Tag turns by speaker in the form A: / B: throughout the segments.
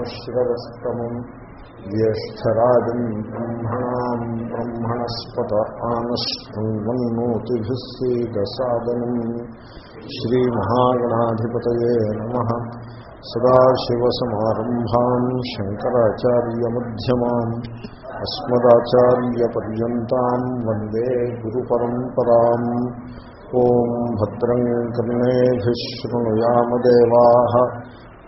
A: श्रवस्तमम् ज्येष्ठराजम् ब्रह्मणाम् ब्रह्मणस्पत आनश्वन्वन्नोतिभिः सीदसादनम् श्रीमहागणाधिपतये नमः सदाशिवसमारम्भाम् शङ्कराचार्यमध्यमाम् अस्मदाचार्यपर्यन्ताम् वन्दे गुरुपरम्पराम् ॐ भद्रम् कर्णेभिः शृणुयामदेवाः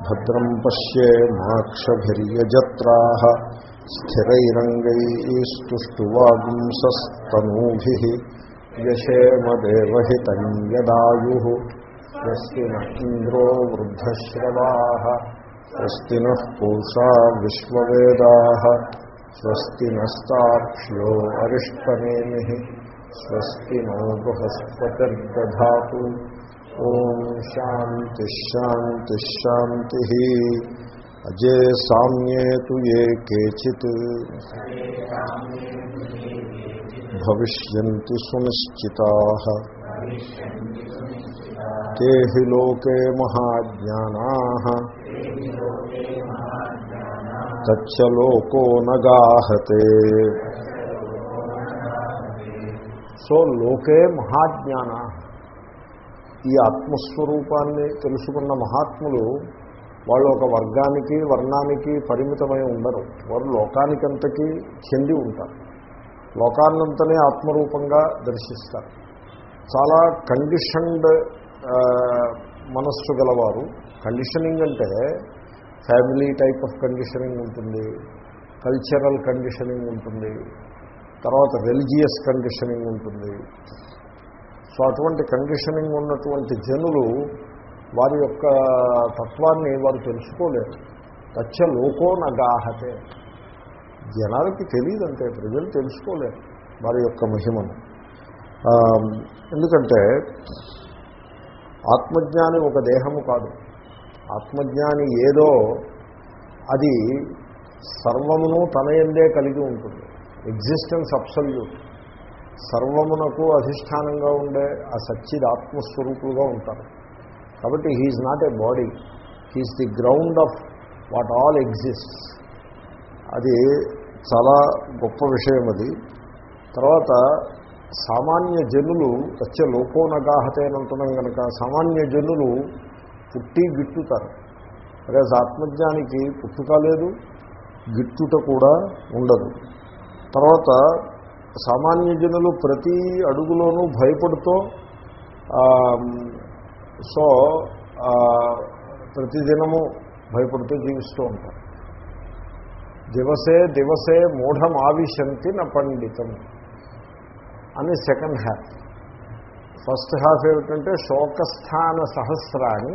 A: भद्रम् पश्ये माक्षभिर्यजत्राः स्थिरैरङ्गैस्तुष्टुवागुंसस्तनूभिः यशेमदेवहितम् यदायुः स्वस्ति न इन्द्रो वृद्धश्रवाः स्वस्ति नः पूषा विश्ववेदाः स्वस्ति नस्ताक्ष्यो अरिष्टनेमिः स्वस्ति नो बृहस्पतिर्दधातु ఓం శాంతి శాంతి శాంతి అజే సామ్యేతు ఏ కేచిత్ భవిష్యంతి సునిశ్చితా తే హి లోకే మహాజ్ఞానా తచ్చలోకో నగాహతే సో లోకే మహాజ్ఞానా ఈ ఆత్మస్వరూపాన్ని తెలుసుకున్న మహాత్ములు వాళ్ళు ఒక వర్గానికి వర్ణానికి పరిమితమై ఉండరు. వారు లోకానికంతకీ చెంది ఉంటారు. లోకాన్నంతనే ఆత్మరూపంగా దర్శిస్తారు. చాలా కండిషన్డ్ మనస్సు గలవారు. కండిషనింగ్ అంటే ఫ్యామిలీ టైప్ ఆఫ్ కండిషనింగ్ ఉంటుంది కల్చరల్ కండిషనింగ్ ఉంటుంది తర్వాత రిలీజియస్ కండిషనింగ్ ఉంటుంది. సో అటువంటి కండిషనింగ్ ఉన్నటువంటి జనులు వారి యొక్క తత్వాన్ని వారు తెలుసుకోలేరు. తచ్చ లోకో నగాహతే. జనాలకి తెలియదంటే ప్రజలు తెలుసుకోలేరు వారి యొక్క మహిమను. ఎందుకంటే ఆత్మజ్ఞాని ఒక దేహము కాదు. ఆత్మజ్ఞాని ఏదో అది సర్వమును తన ఎందే కలిగి ఉంటుంది. ఎగ్జిస్టెన్స్ అబ్సల్యూట్ సర్వమునకు అధిష్టానంగా ఉండే ఆ సచ్చిద్ ఆత్మస్వరూపులుగా ఉంటారు. కాబట్టి he is not a body he is the ground of what all exist అది చాలా గొప్ప విషయం అది. తర్వాత సామాన్య జనులు వచ్చే లోకోనగాహతే కనుక సామాన్య జనులు పుట్టి గిట్టుతారు. అదే ఆత్మజ్ఞానికి పుట్టుక లేదు గిట్టుట కూడా ఉండదు. తర్వాత సామాన్య జనులు ప్రతి అడుగులోనూ భయపడుతూ సో ప్రతిదినము భయపడుతూ జీవిస్తూ ఉంటారు. దివసే దివసే మూఢం ఆవిశంతి న పండితం అని సెకండ్ హాఫ్. ఫస్ట్ హాఫ్ ఏమిటంటే శోకస్థాన సహస్రాన్ని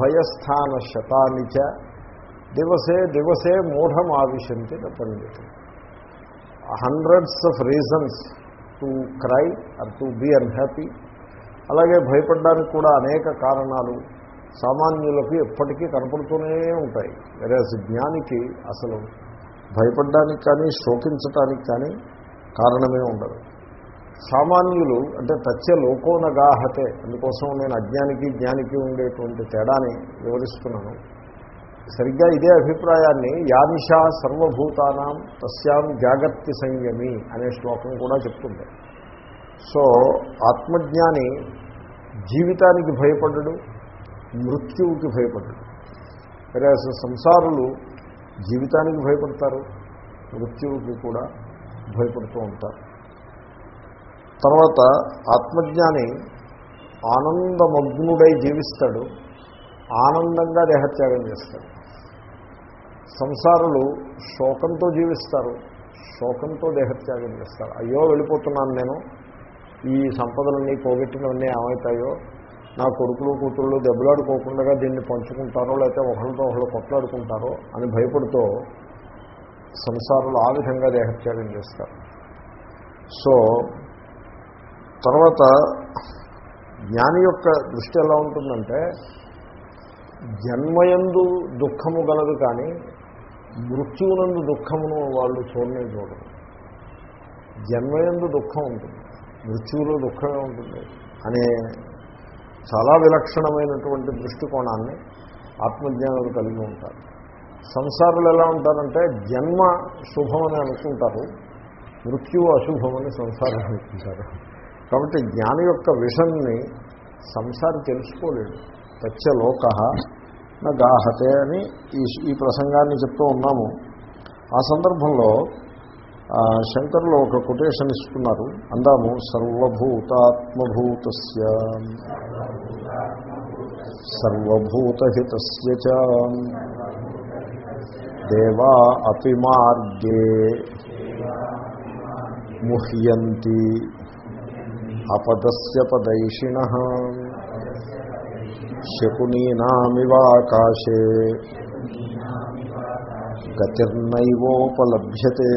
A: భయస్థాన శతానిచ దివసే దివసే మూఢం ఆవిశంతి న పండితం. Hundreds of reasons to cry or to be unhappy. అలాగే భయపడడానికి కూడా అనేక కారణాలు సామాన్యులకు ఎప్పటికీ కనపడుతూనే ఉంటాయి. వేరే జ్ఞానికి అసలు భయపడడానికి కానీ శోకించటానికి కానీ కారణమే ఉండదు. సామాన్యులు అంటే తచ్చ లోకోనగాహతే అందుకోసం నేను అజ్ఞానికి జ్ఞానికి ఉండేటువంటి తేడాని వివరిస్తున్నాను. సరిగ్గా ఇదే అభిప్రాయాన్ని యానిషా సర్వభూతానాం తస్యాం జాగర్తి సంయమి అనే శ్లోకం కూడా చెప్తుంది. సో ఆత్మజ్ఞాని జీవితానికి భయపడడు మృత్యువుకి భయపడడు. వేరే సంసారులు జీవితానికి భయపడతారు మృత్యువుకి కూడా భయపడుతూ ఉంటారు. తర్వాత ఆత్మజ్ఞాని ఆనందమగ్నుడై జీవిస్తాడు ఆనందంగా దేహత్యాగం చేస్తారు. సంసారులు శోకంతో జీవిస్తారు శోకంతో దేహత్యాగం చేస్తారు. అయ్యో వెళ్ళిపోతున్నాను నేను. ఈ సంపదలన్నీ పోగొట్టినవన్నీ ఏమవుతాయో నా కొడుకులు కూతుళ్ళు దెబ్బలాడుకోకుండా దీన్ని పంచుకుంటారో లేకపోతే ఒకరితో ఒకళ్ళు కొట్లాడుకుంటారో అని భయపడుతూ సంసారులు ఆ విధంగా దేహత్యాగం చేస్తారు. సో తర్వాత జ్ఞాని యొక్క దృష్టి ఎలా ఉంటుందంటే జన్మయందు దుఃఖము గలదు కానీ మృత్యువునందు దుఃఖమును వాళ్ళు చూడనే చూడరు. జన్మయందు దుఃఖం ఉంటుంది మృత్యువులో దుఃఖమే ఉంటుంది అనే చాలా విలక్షణమైనటువంటి దృష్టికోణాన్ని ఆత్మజ్ఞానం కలిగి ఉంటారు. సంసారులు ఎలా ఉంటారంటే జన్మ శుభమని అనుకుంటారు మృత్యువు అశుభమని సంసారం అనుకుంటారు. కాబట్టి జ్ఞాని యొక్క విషన్ని సంసారి తెలుసుకోలేడు. తచ్చలోక నా గాహతే అని ఈ ఈ ప్రసంగాన్ని చెప్తూ ఉన్నాము. ఆ సందర్భంలో శంకరులు ఒక కొటేషన్ ఇస్తున్నారు. అందాము సర్వభూతాత్మభూత సర్వభూతహిత దేవా అపి మార్గే ముహ్యంతి. అపదస్య పదైషిణ. శకునీనామివాకాశే. గతిర్నైవోపలభ్యతే.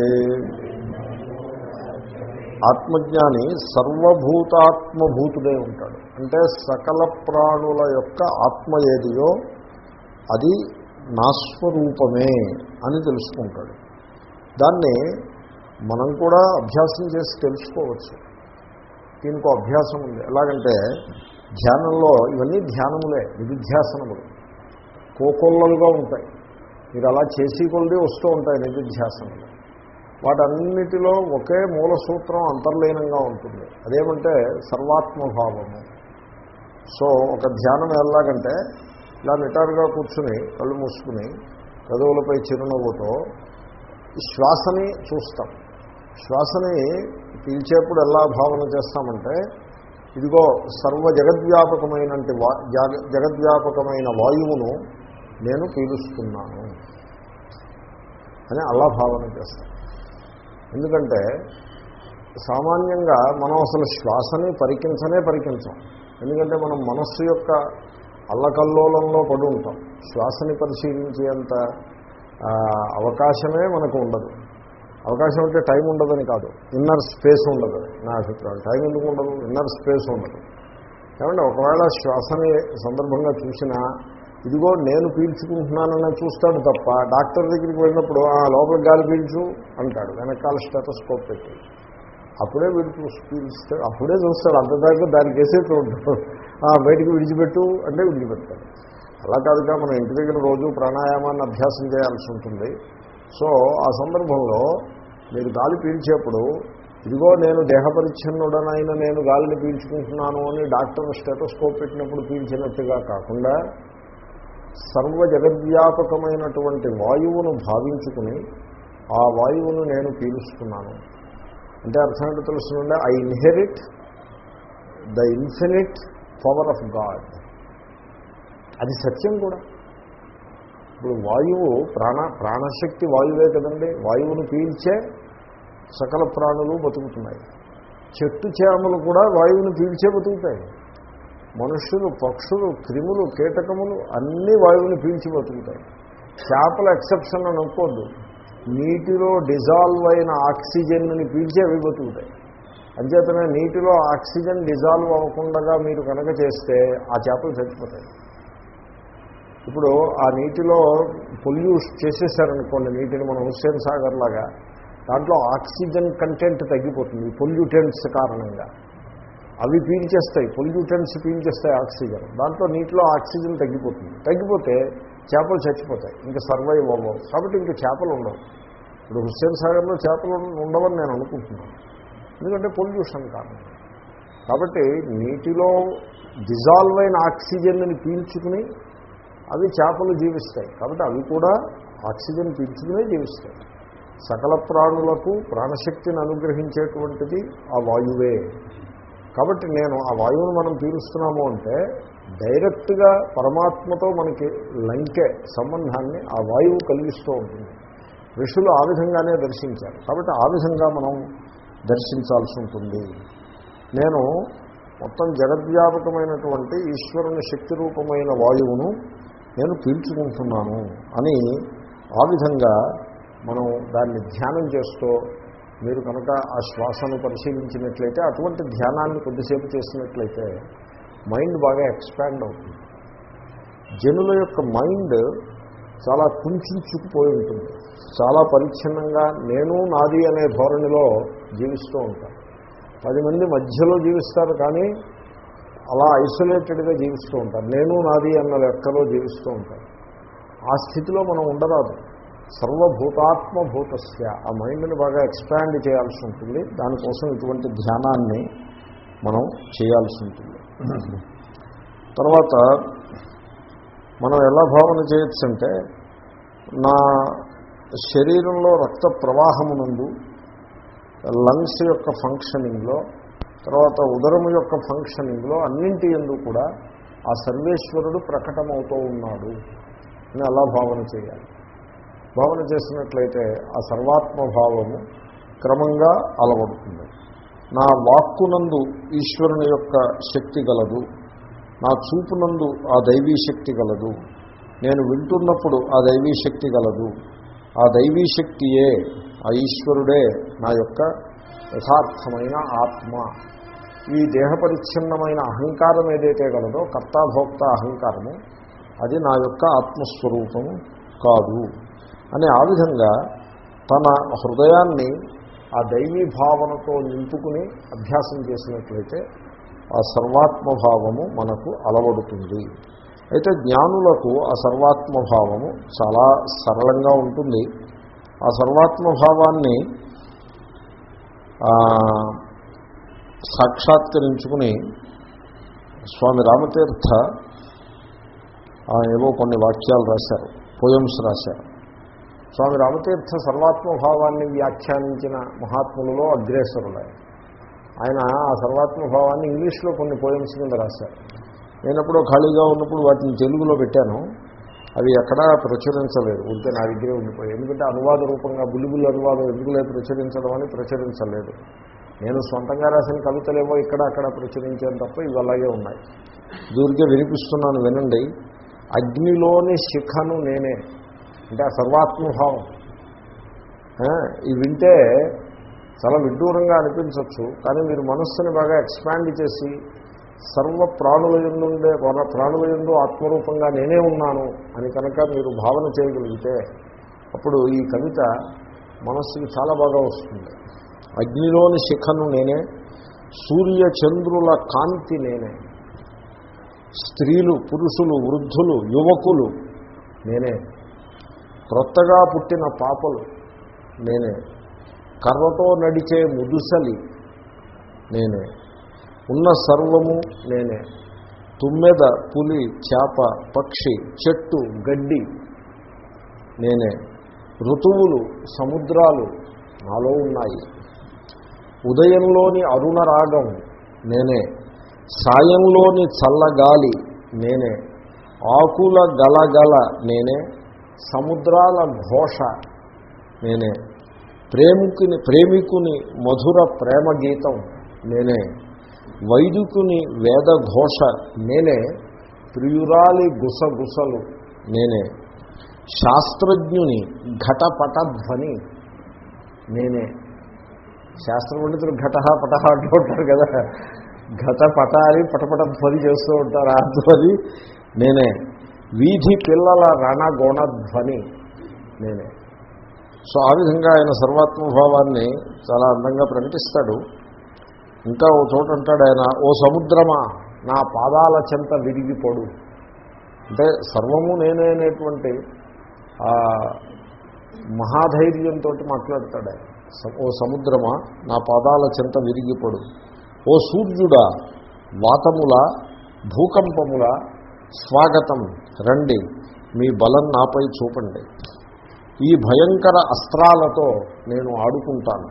A: ఆత్మజ్ఞాని సర్వభూతాత్మభూతుడే ఉంటాడు. అంటే సకల ప్రాణుల యొక్క ఆత్మ ఏదియో అది నాస్వరూపమే అని తెలుసుకుంటాడు. దాన్ని మనం కూడా అభ్యాసం చేసి తెలుసుకోవచ్చు. దీనికి అభ్యాసం ఉంది. ఎలాగంటే ధ్యానంలో ఇవన్నీ ధ్యానములే నిధిధ్యాసనములు. కోకొల్లలుగా ఉంటాయి. మీరు అలా చేసి కొలిది వస్తూ ఉంటాయి నిధిధ్యాసనలు వాటన్నిటిలో ఒకే మూల సూత్రం అంతర్లీనంగా ఉంటుంది. అదేమంటే సర్వాత్మభావము. సో ఒక ధ్యానం ఎలాగంటే ఇలా నిటారుగా కూర్చుని కళ్ళు మూసుకుని పెదవులపై చిరునవ్వుతో శ్వాసని చూస్తాం. శ్వాసని పీల్చేప్పుడు ఎలా భావన చేస్తామంటే ఇదిగో సర్వ జగద్వ్యాపకమైన వా జగద్వ్యాపకమైన వాయువును నేను పీలుస్తున్నాను అని అలా భావన చేస్తాను ఎందుకంటే సామాన్యంగా మనం అసలు శ్వాసని పరికించనే పరికించం. ఎందుకంటే మనం మనస్సు యొక్క అల్లకల్లోలంలో పడి ఉంటాం శ్వాసని పరిశీలించేంత అవకాశమే మనకు ఉండదు. అవకాశం అంటే టైం ఉండదని కాదు. ఇన్నర్ స్పేస్ ఉండదు నా అభిప్రాయం. టైం ఎందుకు ఉండదు? ఇన్నర్ స్పేస్ ఉండదు. ఏమంటే ఒకవేళ శ్వాసని సందర్భంగా చూసినా ఇదిగో నేను పీల్చుకుంటున్నానని చూస్తాడు తప్ప డాక్టర్ దగ్గరికి వెళ్ళినప్పుడు ఆ లోపల గాలి పీల్చు అంటాడు. వెనకాల స్టెటస్కోప్ పెట్టి. అప్పుడే వీడు చూసి పీల్స్తాడు అప్పుడే చూస్తాడు. అంతదాకా దానికి వేసేట్టు ఉంటాడు బయటకు బయటికి విడిచిపెట్టు అంటే విడిచిపెడతాడు. అలా కాదుగా మనం ఇంటి దగ్గర రోజు ప్రాణాయామాన్ని అభ్యాసం చేయాల్సి ఉంటుంది. సో ఆ సందర్భంలో మీరు గాలి పీల్చేప్పుడు ఇదిగో నేను దేహపరిచ్ఛన్నుడనైనా నేను గాలిని పీల్చుకుంటున్నాను అని డాక్టర్ స్టెటోస్కోప్ పెట్టినప్పుడు పీల్చినట్టుగా కాకుండా సర్వ జగద్వ్యాపకమైనటువంటి వాయువును భావించుకుని ఆ వాయువును నేను పీలుస్తున్నాను. అంటే అర్థం ఏంటో తెలుస్తుందంటే I inherit the infinite power of God అది సత్యం కూడా. ఇప్పుడు వాయువు ప్రాణ ప్రాణశక్తి వాయువే కదండి. వాయువును పీల్చే సకల ప్రాణులు బతుకుతున్నాయి. చెట్టు చేమలు కూడా వాయువుని పీల్చే బతుకుతాయి. మనుషులు పక్షులు క్రిములు కీటకములు అన్నీ వాయువుని పీల్చి బతుకుతాయి. చేపల ఎక్సెప్షన్ అని అనుకోద్దు. నీటిలో డిజాల్వ్ అయిన ఆక్సిజన్ని పీల్చి అవి బతుకుతాయి. అంచేతనే నీటిలో ఆక్సిజన్ డిజాల్వ్ అవ్వకుండా మీరు కనుక చేస్తే ఆ చేపలు చచ్చిపోతాయి. ఇప్పుడు ఆ నీటిలో పొల్యూస్ చేసేసారనుకోండి నీటిని మనం హుస్సేన్ సాగర్ లాగా దాంట్లో ఆక్సిజన్ కంటెంట్ తగ్గిపోతుంది పొల్యూటెంట్స్ కారణంగా. అవి పీల్చేస్తాయి పొల్యూటెంట్స్ పీల్చేస్తాయి ఆక్సిజన్. దాంట్లో నీటిలో ఆక్సిజన్ తగ్గిపోతుంది. తగ్గిపోతే చేపలు చచ్చిపోతాయి ఇంకా సర్వైవ్ అవ్వవు. కాబట్టి ఇంకా చేపలు ఉండవు. ఇప్పుడు హుస్సేన్ సాగర్లో చేపలు ఉండవని నేను అనుకుంటున్నాను. ఎందుకంటే పొల్యూషన్ కారణం. కాబట్టి నీటిలో డిజాల్వ్ అయిన ఆక్సిజన్ని పీల్చుకుని అవి చేపలు జీవిస్తాయి. కాబట్టి అవి కూడా ఆక్సిజన్ పీల్చుకునే జీవిస్తాయి. సకల ప్రాణులకు ప్రాణశక్తిని అనుగ్రహించేటువంటిది ఆ వాయువే. కాబట్టి నేను ఆ వాయువును మనం పీలుస్తున్నాము అంటే డైరెక్ట్గా పరమాత్మతో మనకి లంకే సంబంధాన్ని ఆ వాయువు కలిగిస్తూ ఉంటుంది. ఋషులు ఆ విధంగానే దర్శించారు. కాబట్టి ఆ విధంగా మనం దర్శించాల్సి ఉంటుంది. నేను మొత్తం జగద్వ్యాపకమైనటువంటి ఈశ్వరుని శక్తి రూపమైన వాయువును నేను పీల్చుకుంటున్నాను అని ఆ విధంగా మనం దాన్ని ధ్యానం చేస్తూ మీరు కనుక ఆ శ్వాసను పరిశీలించినట్లయితే అటువంటి ధ్యానాన్ని కొద్దిసేపు చేసినట్లయితే మైండ్ బాగా ఎక్స్పాండ్ అవుతుంది. జనుల యొక్క మైండ్ చాలా కుంచుకుపోయి ఉంటుంది. చాలా పరిచ్ఛిన్నంగా నేను నాది అనే ధోరణిలో జీవిస్తూ ఉంటాను. పది మంది మధ్యలో జీవిస్తారు కానీ అలా ఐసోలేటెడ్గా జీవిస్తూ ఉంటారు. నేను నాది అన్న లెక్కలో జీవిస్తూ ఉంటారు. ఆ స్థితిలో మనం ఉండరాదు. సర్వభూతాత్మభూతస్య. ఆ మైండ్ని బాగా ఎక్స్పాండ్ చేయాల్సి ఉంటుంది. దానికోసం ఇటువంటి ధ్యానాన్ని మనం చేయాల్సి ఉంటుంది. తర్వాత మనం ఎలా భావన చేయొచ్చు అంటే నా శరీరంలో రక్త ప్రవాహమునందు లంగ్స్ యొక్క ఫంక్షనింగ్లో తర్వాత ఉదరము యొక్క ఫంక్షనింగ్లో అన్నింటి ఎందు కూడా ఆ సర్వేశ్వరుడు ప్రకటమవుతూ ఉన్నాడు అని అలా భావన చేయాలి. భావన చేసినట్లయితే ఆ సర్వాత్మభావము క్రమంగా అలవడుతుంది. నా వాక్కునందు ఈశ్వరుని యొక్క శక్తి గలదు. నా చూపునందు ఆ దైవీ శక్తి గలదు. నేను వింటున్నప్పుడు ఆ దైవీ శక్తి గలదు. ఆ దైవీ శక్తియే ఆ ఈశ్వరుడే నా యొక్క యథార్థమైన ఆత్మ. ఈ దేహపరిచ్ఛిన్నమైన అహంకారం ఏదైతే గలదో కర్తాభోక్త అహంకారము అది నా యొక్క ఆత్మస్వరూపము కాదు. అని ఆ విధంగా తన హృదయాన్ని ఆ దైవీ భావనతో నింపుకుని అభ్యాసం చేసినట్లయితే ఆ సర్వాత్మభావము మనకు అలవడుతుంది. అయితే జ్ఞానులకు ఆ సర్వాత్మభావము చాలా సరళంగా ఉంటుంది. ఆ సర్వాత్మభావాన్ని సాక్షాత్కరించుకుని స్వామి రామతీర్థ ఏవో కొన్ని వాక్యాలు రాశారు పోయమ్స్ రాశారు. స్వామి రామతీర్థ సర్వాత్మభావాన్ని వ్యాఖ్యానించిన మహాత్ములలో అగ్రేసరులు. ఆయన ఆ సర్వాత్మభావాన్ని ఇంగ్లీష్లో కొన్ని పోయమ్స్ కింద రాశారు. నేనప్పుడు ఖాళీగా ఉన్నప్పుడు వాటిని తెలుగులో పెట్టాను. అవి ఎక్కడా ప్రచురించలేదు. ఉంటే నా దగ్గరే ఉండిపోయాయి. ఎందుకంటే అనువాద రూపంగా బుల్లిబుల్ అనువాదం ఎందుకులే ప్రచురించడం అని ప్రచురించలేదు. నేను సొంతంగా రాసిన కవితలేమో ఇక్కడ అక్కడ ప్రచురించాను తప్ప ఇవి అలాగే ఉన్నాయి. దూరికే వినిపిస్తున్నాను వినండి. అగ్నిలోని శిఖను నేనే. అంటే ఆ సర్వాత్మభావం ఇవి వింటే చాలా విడ్డూరంగా అనిపించవచ్చు కానీ మీరు మనస్సుని బాగా ఎక్స్పాండ్ చేసి సర్వ ప్రాణుల ఎందుండే ప్రాణుల ఎందు ఆత్మరూపంగా నేనే ఉన్నాను అని కనుక మీరు భావన చేయగలిగితే అప్పుడు ఈ కవిత మనస్సుకి చాలా బాగా వస్తుంది. అగ్నిలోని శిఖను నేనే సూర్య చంద్రుల కాంతి నేనే స్త్రీలు పురుషులు వృద్ధులు యువకులు నేనే. క్రొత్తగా పుట్టిన పాపలు నేనే. కర్రతో నడిచే ముదుసలి నేనే. ఉన్న సర్వము నేనే. తుమ్మెద పులి చేప పక్షి చెట్టు గడ్డి నేనే. ఋతువులు సముద్రాలు నాలో ఉన్నాయి. ఉదయంలోని అరుణ రాగం నేనే. సాయంలోని చల్లగాలి నేనే. ఆకుల గలగల నేనే. సముద్రాల ఘోష నేనే. ప్రేమికుని ప్రేమికుని మధుర ప్రేమ గీతం నేనే. వైదికుని వేద ఘోష నేనే. ప్రియురాలి గుసగుసలు నేనే. శాస్త్రజ్ఞుని ఘటపటధ్వని నేనే. శాస్త్ర పండితులు ఘట పట అంటూ ఉంటారు కదా. ఘట పట అని పటపట ధ్వని చేస్తూ ఉంటారు. ఆ ధ్వని నేనే. వీధి పిల్లల రణగుణధ్వని నేనే. సో ఆ విధంగా ఆయన సర్వాత్మభావాన్ని చాలా అందంగా ప్రకటిస్తాడు. ఇంకా ఓ చోట అంటాడు ఆయన ఓ సముద్రమా నా పాదాల చెంత విరిగిపోడు. అంటే సర్వము నేనే అనేటువంటి మహాధైర్యంతో మాట్లాడతాడు ఆయన. ఓ సముద్రమా నా పాదాల చెంత విరిగిపడు. ఓ సూర్యుడా వాతముల భూకంపముల స్వాగతం. రండి మీ బలం నాపై చూపండి. ఈ భయంకర అస్త్రాలతో నేను ఆడుకుంటాను.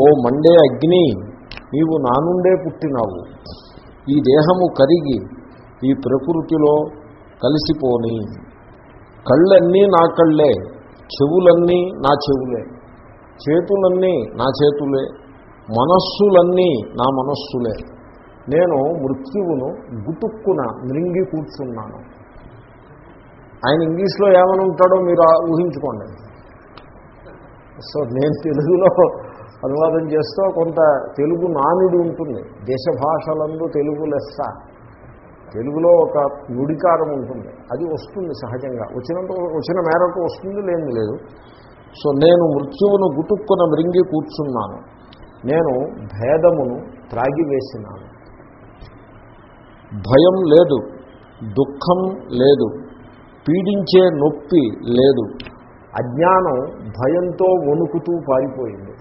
A: ఓ మండే అగ్ని నీవు నా నుండే పుట్టినావు. ఈ దేహము కరిగి ఈ ప్రకృతిలో కలిసిపోని. కళ్ళన్నీ నా కళ్ళే చెవులన్నీ నా చెవులే. చేతులన్నీ నా చేతులే మనస్సులన్నీ నా మనస్సులే. నేను మృత్యువును గుటుక్కున మృంగి కూర్చున్నాను. ఆయన ఇంగ్లీష్లో ఏమని ఉంటాడో మీరు ఊహించుకోండి. సో నేను తెలుగులో అనువాదం చేస్తూ కొంత తెలుగు నానుడి ఉంటుంది. దేశ భాషలందు తెలుగు లెస్స. తెలుగులో ఒక నుడికారం ఉంటుంది. అది వస్తుంది సహజంగా. వచ్చినంత వచ్చిన మేరకు వస్తుంది లేని లేదు. సో నేను మృత్యువును గుటుక్కున మృంగి కూర్చున్నాను. నేను భేదమును త్రాగివేసినాను. భయం లేదు దుఃఖం లేదు పీడించే నొప్పి లేదు. అజ్ఞానం భయంతో వణుకుతూ పారిపోయింది.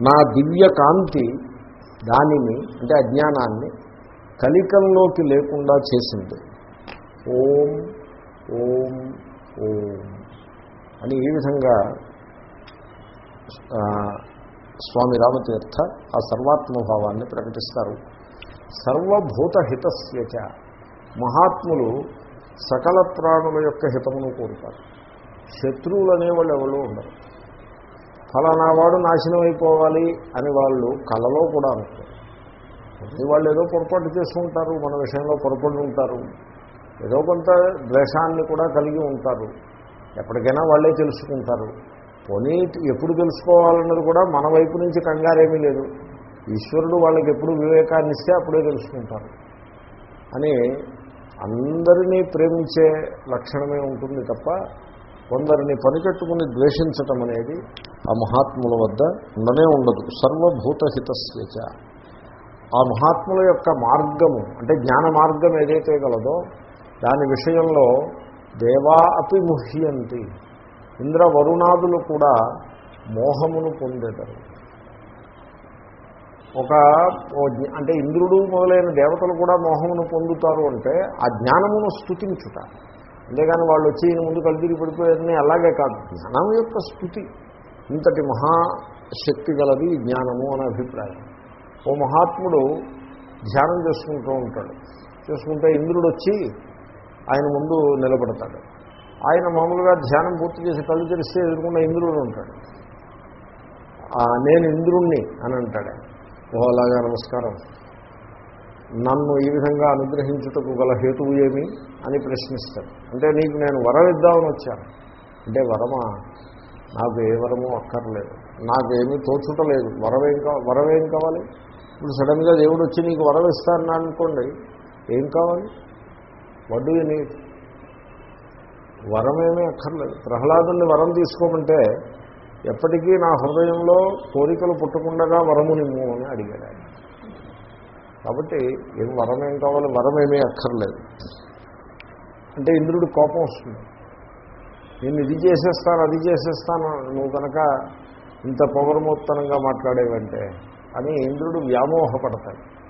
A: నా దివ్య కాంతి దానిని అంటే అజ్ఞానాన్ని కలికంలోకి లేకుండా చేసింది. ఓం ఓం ఓం అని ఈ విధంగా స్వామి రామతీర్థ ఆ సర్వాత్మభావాన్ని ప్రకటిస్తారు. సర్వభూత హితస్యచ మహాత్ములు సకల ప్రాణుల యొక్క హితమును కోరుతారు. శత్రువులు అనేవాళ్ళు ఎవరు ఉండరు. ఫలానా వాడు నాశనం అయిపోవాలి అని వాళ్ళు కలలో కూడా అనుకోరు. వాళ్ళు ఏదో పొరపాటు చేసుకుంటారు మన విషయంలో పొరపడి ఉంటారు. ఏదో కొంత ద్వేషాన్ని కూడా కలిగి ఉంటారు. ఎప్పటికైనా వాళ్ళే తెలుసుకుంటారు. పోనీ ఎప్పుడు తెలుసుకోవాలన్నది కూడా మన వైపు నుంచి కంగారేమీ లేదు. ఈశ్వరుడు వాళ్ళకి ఎప్పుడు వివేకాన్ని ఇస్తే అప్పుడే తెలుసుకుంటారు. అని అందరినీ ప్రేమించే లక్షణమే ఉంటుంది తప్ప కొందరిని పనికట్టుకుని ద్వేషించటం అనేది ఆ మహాత్ముల వద్ద ఉండనే ఉండదు. సర్వభూతహితస్యచ. ఆ మహాత్ముల యొక్క మార్గము అంటే జ్ఞాన మార్గం ఏదైతే గలదో దాని విషయంలో దేవా అపి ముహ్యంతి. ఇంద్ర వరుణాదులు కూడా మోహమును పొందేదారు. ఒక అంటే ఇంద్రుడు మొదలైన దేవతలు కూడా మోహమును పొందుతారు అంటే ఆ జ్ఞానమును స్థుతించుట అంతేగాని వాళ్ళు వచ్చి ఈయన ముందు కలిదిరి పడిపోయారని అలాగే కాదు. జ్ఞానం యొక్క స్థుతి ఇంతటి మహాశక్తి గలది జ్ఞానము అనే అభిప్రాయం. ఓ మహాత్ముడు ధ్యానం చేసుకుంటూ ఉంటాడు. చేసుకుంటే ఇంద్రుడు వచ్చి ఆయన ముందు నిలబడతాడు. ఆయన మామూలుగా ధ్యానం పూర్తి చేసి కళ్ళు తెరిస్తే ఎదుర్కొన్న ఇంద్రుడు ఉంటాడు. నేను ఇంద్రుణ్ణి అని అంటాడు ఆయన. ఓ అలాగా నమస్కారం. నన్ను ఈ విధంగా అనుగ్రహించుటకు గల హేతువు ఏమి అని ప్రశ్నిస్తాడు అంటే నీకు నేను వరం ఇద్దామని వచ్చాను. అంటే వరమా? నాకు ఏ వరము అక్కర్లేదు. నాకేమీ తోచుటలేదు వరమేం కావాలి వరమేం కావాలి? ఇప్పుడు సడన్గా దేవుడు వచ్చి నీకు వరం ఇస్తాను అనుకోండి ఏం కావాలి? వడ్డు నీడ్ వరమేమీ అక్కర్లేదు. ప్రహ్లాదుని వరం తీసుకోమంటే ఎప్పటికీ నా హృదయంలో కోరికలు పుట్టకుండా వరము నిమ్ము అని అడిగాడు ఆయన. కాబట్టి ఏం వరం ఏం కావాలి? వరం ఏమీ అక్కర్లేదు. అంటే ఇంద్రుడి కోపం వస్తుంది. నేను ఇది చేసేస్తాను అది చేసేస్తాను నువ్వు కనుక ఇంత పౌరమోత్తనంగా మాట్లాడేవంటే అని ఇంద్రుడు వ్యామోహపడతాడు.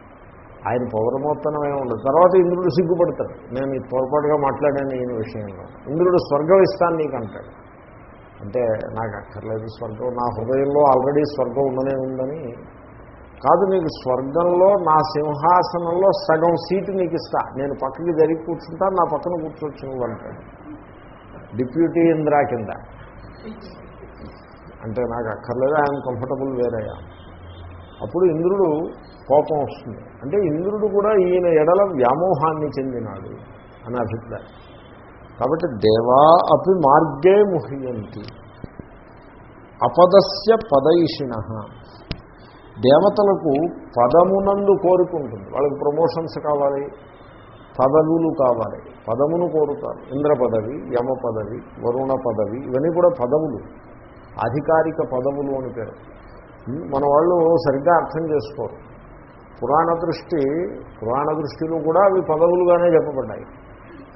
A: ఆయన పౌరమోత్తనమే ఉండదు. తర్వాత ఇంద్రుడు సిగ్గుపడతాడు. నేను ఈ పొరపాటుగా మాట్లాడాను ఈయన విషయంలో. ఇంద్రుడు స్వర్గం ఇస్తాను నీకు అంటాడు. అంటే నాకు అక్కర్లేదు స్వర్గం నా హృదయంలో ఆల్రెడీ స్వర్గం ఉండనే ఉందని. కాదు నీకు స్వర్గంలో నా సింహాసనంలో సగం సీటు నీకు ఇస్తా. నేను పక్కకి జరిగి కూర్చుంటాను నా పక్కన కూర్చోవచ్చు నువ్వు అంటాడు డిప్యూటీ ఇంద్రా కింద. అంటే నాకు అక్కర్లేదు ఆయన కంఫర్టబుల్ వేరయ్యా అప్పుడు ఇంద్రుడు కోపం వస్తుంది. అంటే ఇంద్రుడు కూడా ఈయన ఎడల వ్యామోహాన్ని చెందినాడు అని అభిప్రాయం. కాబట్టి దేవా అపి మార్గే ముహ్యంతి. అపదస్య పదయిషిణ. దేవతలకు పదమునందు కోరుకుంటుంది. వాళ్ళకి ప్రమోషన్స్ కావాలి పదవులు కావాలి. పదమును కోరుతారు. ఇంద్ర పదవి యమ పదవి వరుణ పదవి ఇవన్నీ కూడా పదవులు అధికారిక పదవులు అని పేరు. మన వాళ్ళు సరిగ్గా అర్థం చేసుకోరు. పురాణ దృష్టి పురాణ దృష్టిలో కూడా అవి పదవులుగానే చెప్పబడ్డాయి.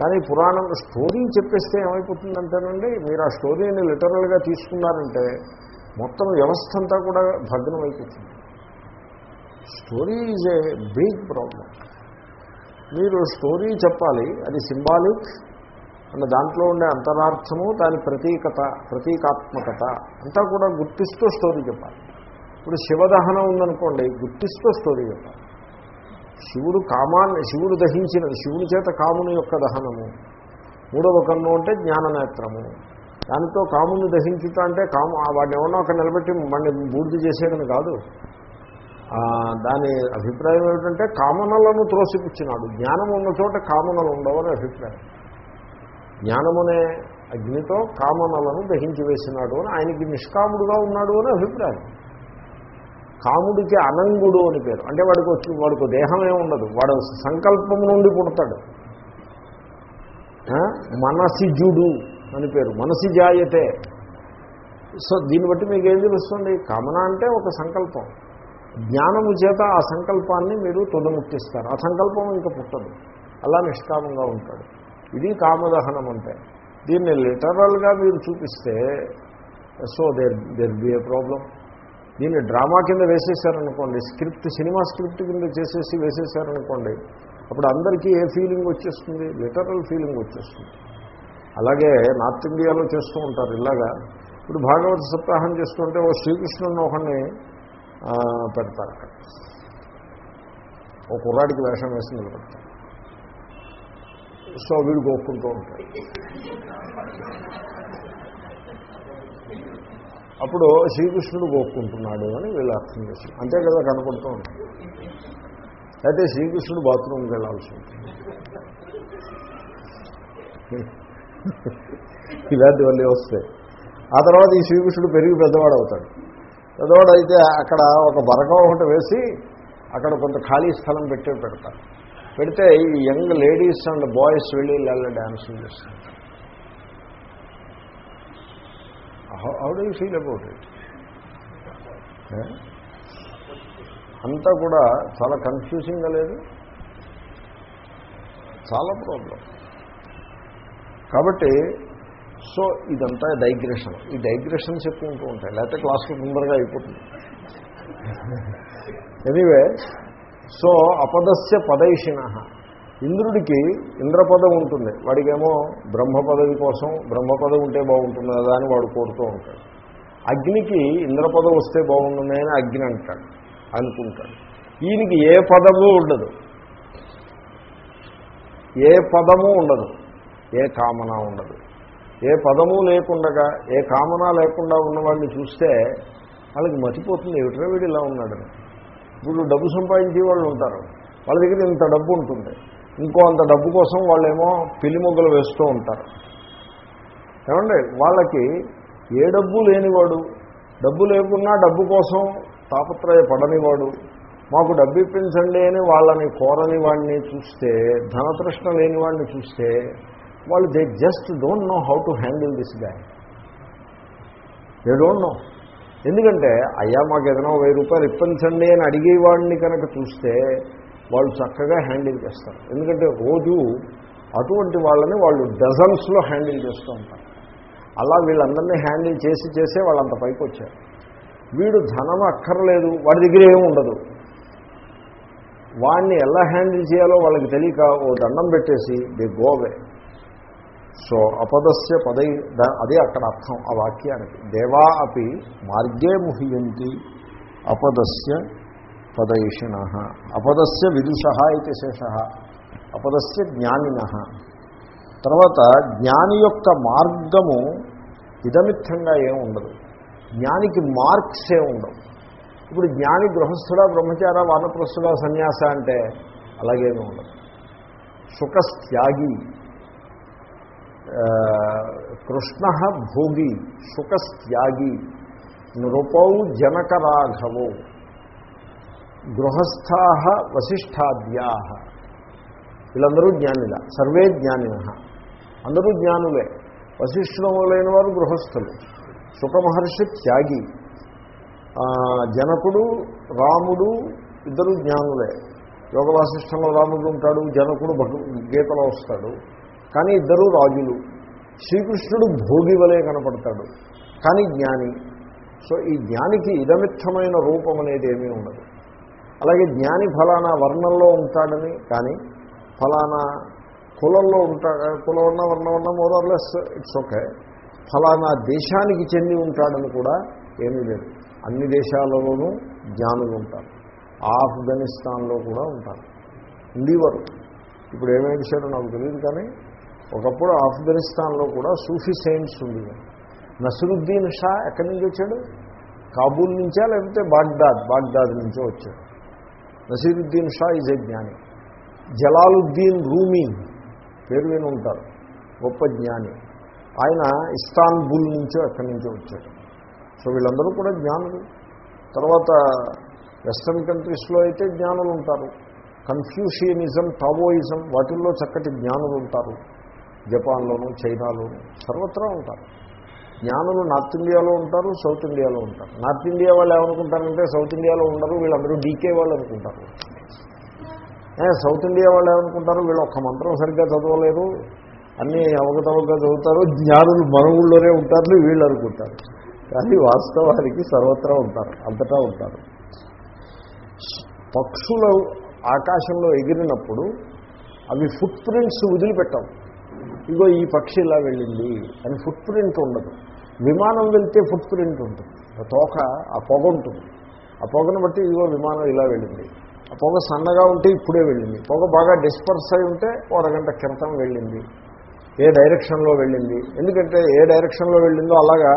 A: కానీ పురాణం స్టోరీ చెప్పేస్తే ఏమైపోతుందంటేనండి మీరు ఆ స్టోరీని లిటరల్గా తీసుకున్నారంటే మొత్తం వ్యవస్థ అంతా కూడా భగ్నం అయిపోతుంది story is a big problem మీరు స్టోరీ చెప్పాలి అది సింబాలిక్ అండ్ దాంట్లో ఉండే అంతరార్థము దాని ప్రతీకత ప్రతీకాత్మకత అంతా కూడా గుర్తిస్తూ స్టోరీ చెప్పాలి. ఇప్పుడు శివదహనం ఉందనుకోండి గుర్తిస్తూ స్టోరీ చెప్పాలి. శివుడు కామాన్ని శివుడు దహించిన శివుని చేత కాముని యొక్క దహనము. మూడవ కన్ను అంటే జ్ఞాననేత్రము. దానితో కాముని దహించుట అంటే కాము వాడిని ఎవరినో అక్కడ నిలబెట్టి మళ్ళీ బూర్తి చేసేదని కాదు. దాని అభిప్రాయం ఏమిటంటే కామనలను త్రోసిపుచ్చినాడు. జ్ఞానం ఉన్న చోట కామనలు ఉండవని అభిప్రాయం. జ్ఞానమునే అగ్నితో కామనలను దహించి వేసినాడు అని ఆయనకి నిష్కాముడుగా ఉన్నాడు అని అభిప్రాయం. కాముడికి అనంగుడు అని పేరు. అంటే వాడికి వచ్చి వాడికి దేహమే ఉండదు. వాడు సంకల్పం నుండి పుడతాడు. మనసిజుడు అని పేరు. మనసి జాయతే. సో దీన్ని బట్టి మీకు ఏం తెలుస్తుంది? కామన అంటే ఒక సంకల్పం. జ్ఞానము చేత ఆ సంకల్పాన్ని మీరు తుదముక్తిస్తారు ఆ సంకల్పం ఇంకా పుట్టదు. అలా నిష్కామంగా ఉంటాడు. ఇది కామదహనం అంటే. దీన్ని లిటరల్గా మీరు చూపిస్తే so there there be a problem దీన్ని డ్రామా కింద వేసేసారనుకోండి స్క్రిప్ట్ సినిమా స్క్రిప్ట్ కింద చేసేసి వేసేసారనుకోండి అప్పుడు అందరికీ ఏ ఫీలింగ్ వచ్చేస్తుంది? లిటరల్ ఫీలింగ్ వచ్చేస్తుంది. అలాగే నార్త్ ఇండియాలో చేస్తూ ఉంటారు ఇలాగా. ఇప్పుడు భాగవత సప్తాహం చేస్తుంటే ఓ శ్రీకృష్ణుని ఒకడిని పెడతారు అక్కడ. ఓ కుర్రాడికి వేషం వేసి నిలబడతారు. సో వీడు గోక్కుంటూ ఉంటాడు. అప్పుడు శ్రీకృష్ణుడు గోక్కుంటున్నాడు అని వీళ్ళు అర్థం చేసి అంతే కదా కనపడుతూ ఉంటాడు అయితే శ్రీకృష్ణుడు బాత్రూమ్కి వెళ్ళాల్సి ఉంటుంది. ఇలాంటివన్నీ వస్తాయి. ఆ తర్వాత ఈ శ్రీకృష్ణుడు పెరిగి పెద్దవాడు అవుతాడు. పెద్దవాడు అయితే అక్కడ ఒక బరకం ఒకటి వేసి అక్కడ కొంత ఖాళీ స్థలం పెట్టే పెడతారు. పెడితే ఈ యంగ్ లేడీస్ అండ్ బాయ్స్ వెళ్ళి ఇలా డ్యాన్సులు చేస్తారు how do you feel about it అంతా కూడా చాలా కన్ఫ్యూజింగ్గా లేదు? చాలా ప్రాబ్లం కాబట్టి సో ఇదంతా డైగ్రెషన్ ఈ డైగ్రెషన్స్ ఎక్కువ ఉంటూ ఉంటాయి. లేకపోతే క్లాస్కి తొందరగా అయిపోతుంది. ఎనీవే సో అపదస్య పదైషిణ. ఇంద్రుడికి ఇంద్రపదం ఉంటుంది. వాడికేమో బ్రహ్మ పదవి కోసం బ్రహ్మ పదవి ఉంటే బాగుంటుంది కదా అని వాడు కోరుతూ ఉంటాడు. అగ్నికి ఇంద్రపదం వస్తే బాగుంటుంది అని అగ్ని అంటాడు అనుకుంటాడు. ఈయనకి ఏ పదము ఉండదు. ఏ పదము ఉండదు. ఏ కామన ఉండదు. ఏ పదము లేకుండా ఏ కామన లేకుండా ఉన్నవాడిని చూస్తే వాళ్ళకి మర్చిపోతుంది ఏమిట్రా వీడు ఇలా ఉన్నాడని ఇప్పుడు డబ్బు సంపాదించే వాళ్ళు ఉంటారు. వాళ్ళ దగ్గర ఇంత డబ్బు ఉంటుంది ఇంకో అంత డబ్బు కోసం వాళ్ళేమో పిల్లి వేస్తూ ఉంటారు. ఏమండి? వాళ్ళకి ఏ డబ్బు లేనివాడు డబ్బు లేకున్నా డబ్బు కోసం తాపత్రయ పడనివాడు మాకు డబ్బు ఇప్పించండి అని వాళ్ళని కోరని వాడిని చూస్తే ధనతృష్ణ లేని వాడిని చూస్తే వాళ్ళు they just don't know how to handle this guy. They don't know. ఎందుకంటే అయ్యా మాకు ఏదైనా వెయ్యి రూపాయలు ఇప్పించండి అని అడిగేవాడిని కనుక చూస్తే వాళ్ళు చక్కగా హ్యాండిల్ చేస్తారు. ఎందుకంటే రోజు అటువంటి వాళ్ళని వాళ్ళు డజన్స్లో హ్యాండిల్ చేస్తూ ఉంటారు. అలా వీళ్ళందరినీ హ్యాండిల్ చేసి చేసే వాళ్ళంత పైకి వచ్చారు వీడు ధనం అక్కర్లేదు వాడి దగ్గర ఏమి ఉండదు. వాడిని ఎలా హ్యాండిల్ చేయాలో వాళ్ళకి తెలియక ఓ దండం పెట్టేసి ది గోవే సో అపదస్య పదై అదే అక్కడ అర్థం ఆ వాక్యానికి. దేవా అపి మార్గే ముహ్యంతి అపదస్య పదైషిణ అపదస్య విదుష ఇది శేష. అపదస్య జ్ఞానిన. తర్వాత జ్ఞాని యొక్క మార్గము ఇదమిత్తంగా ఏం ఉండదు. జ్ఞానికి మార్క్స్ ఏ ఉండవు. ఇప్పుడు జ్ఞాని గృహస్థుడా బ్రహ్మచార వానప్రస్థుడా సన్యాస అంటే అలాగేమీ ఉండదు. సుఖస్త్యాగి కృష్ణ భోగి సుఖస్త్యాగి నృపౌ జనకరాఘవో. గృహస్థా వశిష్టాద్యా వీళ్ళందరూ జ్ఞానిల సర్వే జ్ఞానిన. అందరూ జ్ఞానులే వశిష్ఠుడు వారు గృహస్థులు. సుఖమహర్షి త్యాగి జనకుడు రాముడు ఇద్దరు జ్ఞానులే. యోగ వాసిష్టంలో రాముడు ఉంటాడు జనకుడు గీతలో వస్తాడు. కానీ ఇద్దరు రాజులు. శ్రీకృష్ణుడు భోగి వలె కనపడతాడు. కానీ జ్ఞాని. సో ఈ జ్ఞానికి ఇదమిత్తమైన రూపం అనేది ఏమీ ఉండదు. అలాగే జ్ఞాని ఫలానా వర్ణంలో ఉంటాడని కానీ ఫలానా కులంలో ఉంటాడు కులం ఉన్న వర్ణం ఉన్న మోరర్లెస్ ఇట్స్ ఓకే ఫలానా దేశానికి చెంది ఉంటాడని కూడా ఏమీ లేదు. అన్ని దేశాలలోనూ జ్ఞానులు ఉంటారు. ఆఫ్ఘనిస్తాన్లో కూడా ఉంటారు. ఉండేవారు. ఇప్పుడు ఏమేసారో నాకు తెలియదు కానీ ఒకప్పుడు ఆఫ్ఘనిస్తాన్లో కూడా సూఫీ సైన్స్ ఉంది నసరుద్దీన్ షా ఎక్కడి నుంచి వచ్చాడు? కాబూల్ నుంచా లేకపోతే బాగ్దాద్? బాగ్దాద్ నుంచో వచ్చాడు. నసీరుద్దీన్ షా ఈజ్ ఏ జ్ఞాని. జలాలుద్దీన్ రూమీ పేరు విని ఉంటారు. గొప్ప జ్ఞాని. ఆయన ఇస్తాన్బుల్ నుంచో ఎక్కడి నుంచో వచ్చాడు. సో వీళ్ళందరూ కూడా జ్ఞానులు. తర్వాత వెస్ట్రన్ కంట్రీస్లో అయితే జ్ఞానులు ఉంటారు. కన్ఫ్యూషియనిజం టావోయిజం వాటిల్లో చక్కటి జ్ఞానులు ఉంటారు. జపాన్లోను చైనాలోను సర్వత్రా ఉంటారు. జ్ఞానులు నార్త్ ఇండియాలో ఉంటారు సౌత్ ఇండియాలో ఉంటారు. నార్త్ ఇండియా వాళ్ళు ఏమనుకుంటారంటే సౌత్ ఇండియాలో ఉండరు వీళ్ళందరూ డీకే వాళ్ళు అనుకుంటారు. సౌత్ ఇండియా వాళ్ళు ఏమనుకుంటారు వీళ్ళు ఒక్క మంత్రం సరిగ్గా చదవలేరు అన్నీ అవగతవగా చదువుతారు జ్ఞానులు మన ఊళ్ళోనే ఉంటారు వీళ్ళు అనుకుంటారు. కానీ వాస్తవానికి సర్వత్రా ఉంటారు అంతటా ఉంటారు. పక్షులు ఆకాశంలో ఎగిరినప్పుడు అవి ఫుట్ ప్రింట్స్ వదిలిపెట్టాం ఇగో ఈ పక్షి ఇలా వెళ్ళింది అని ఫుట్ ప్రింట్ ఉండదు. విమానం వెళ్తే ఫుట్ ప్రింట్ ఉంటుంది. తోక ఆ పొగ ఉంటుంది. ఆ పొగను బట్టి ఇదిగో విమానం ఇలా వెళ్ళింది. ఆ పొగ సన్నగా ఉంటే ఇప్పుడే వెళ్ళింది. పొగ బాగా డిస్పర్స్ అయి ఉంటే ఓ అరగంట క్రితం వెళ్ళింది. ఏ డైరెక్షన్లో వెళ్ళింది? ఎందుకంటే ఏ డైరెక్షన్లో వెళ్ళిందో అలాగా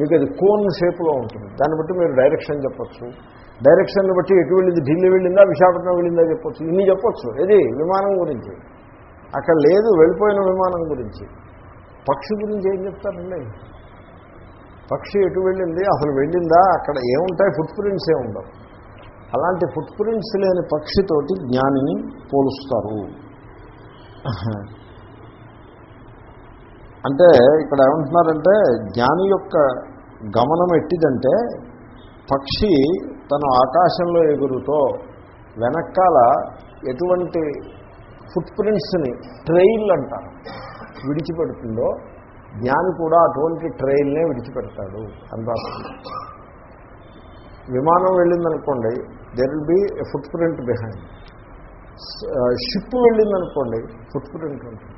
A: మీకు అది కోన్ షేప్లో ఉంటుంది. దాన్ని బట్టి మీరు డైరెక్షన్ చెప్పచ్చు. డైరెక్షన్ బట్టి ఎటు వెళ్ళింది? ఢిల్లీ వెళ్ళిందా? విశాఖపట్నం వెళ్ళిందా? చెప్పొచ్చు. ఇన్ని చెప్పొచ్చు. ఏది? విమానం గురించి. అక్కడ లేదు వెళ్ళిపోయిన విమానం గురించి. పక్షి గురించి ఏం చెప్తారండి? పక్షి ఎటు వెళ్ళింది? అసలు వెళ్ళిందా? అక్కడ ఏముంటాయి? ఫుట్ ప్రింట్స్ ఏ ఉండవు. అలాంటి ఫుట్ ప్రింట్స్ లేని పక్షితోటి జ్ఞానిని పోలుస్తారు. అంటే ఇక్కడ ఏమంటున్నారంటే జ్ఞాని యొక్క గమనం ఎట్టిదంటే పక్షి తను ఆకాశంలో ఎగురుతో వెనకాల ఎటువంటి ఫుట్ ప్రింట్స్ని ట్రైల్ అంటారు. విడిచిపెడుతుందో జ్ఞాని కూడా అటువంటి ట్రైన్నే విడిచిపెడతాడు అని రాస్తుంది విమానం వెళ్ళిందనుకోండి there will be a footprint behind ship వెళ్ళిందనుకోండి footprint ఉంటుంది.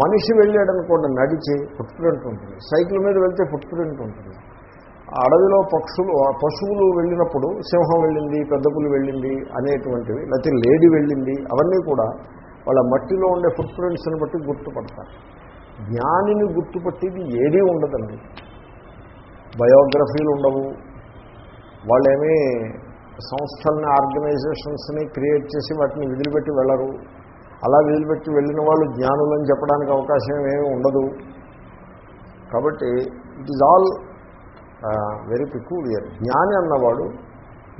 A: మనిషి వెళ్ళాడనుకోండి నడిచి ఫుట్ ప్రింట్ ఉంటుంది. సైకిల్ మీద వెళ్తే ఫుట్ ప్రింట్ ఉంటుంది. అడవిలో పక్షులు పశువులు వెళ్ళినప్పుడు సింహం వెళ్ళింది పెద్ద పులి వెళ్ళింది అనేటువంటివి లేకపోతే లేడీ వెళ్ళింది అవన్నీ కూడా వాళ్ళ మట్టిలో ఉండే ఫుట్ ప్రింట్స్ని బట్టి గుర్తుపడతారు. జ్ఞానిని గుర్తుపట్టేది ఏదీ ఉండదండి. బయోగ్రఫీలు ఉండవు. వాళ్ళేమీ సంస్థల్ని ఆర్గనైజేషన్స్ని క్రియేట్ చేసి వాటిని విదిలిపెట్టి వెళ్ళరు. అలా విదిలిపెట్టి వెళ్ళిన వాళ్ళు జ్ఞానులని చెప్పడానికి అవకాశం ఏమీ ఉండదు. కాబట్టి it is all very peculiar జ్ఞాని అన్నవాడు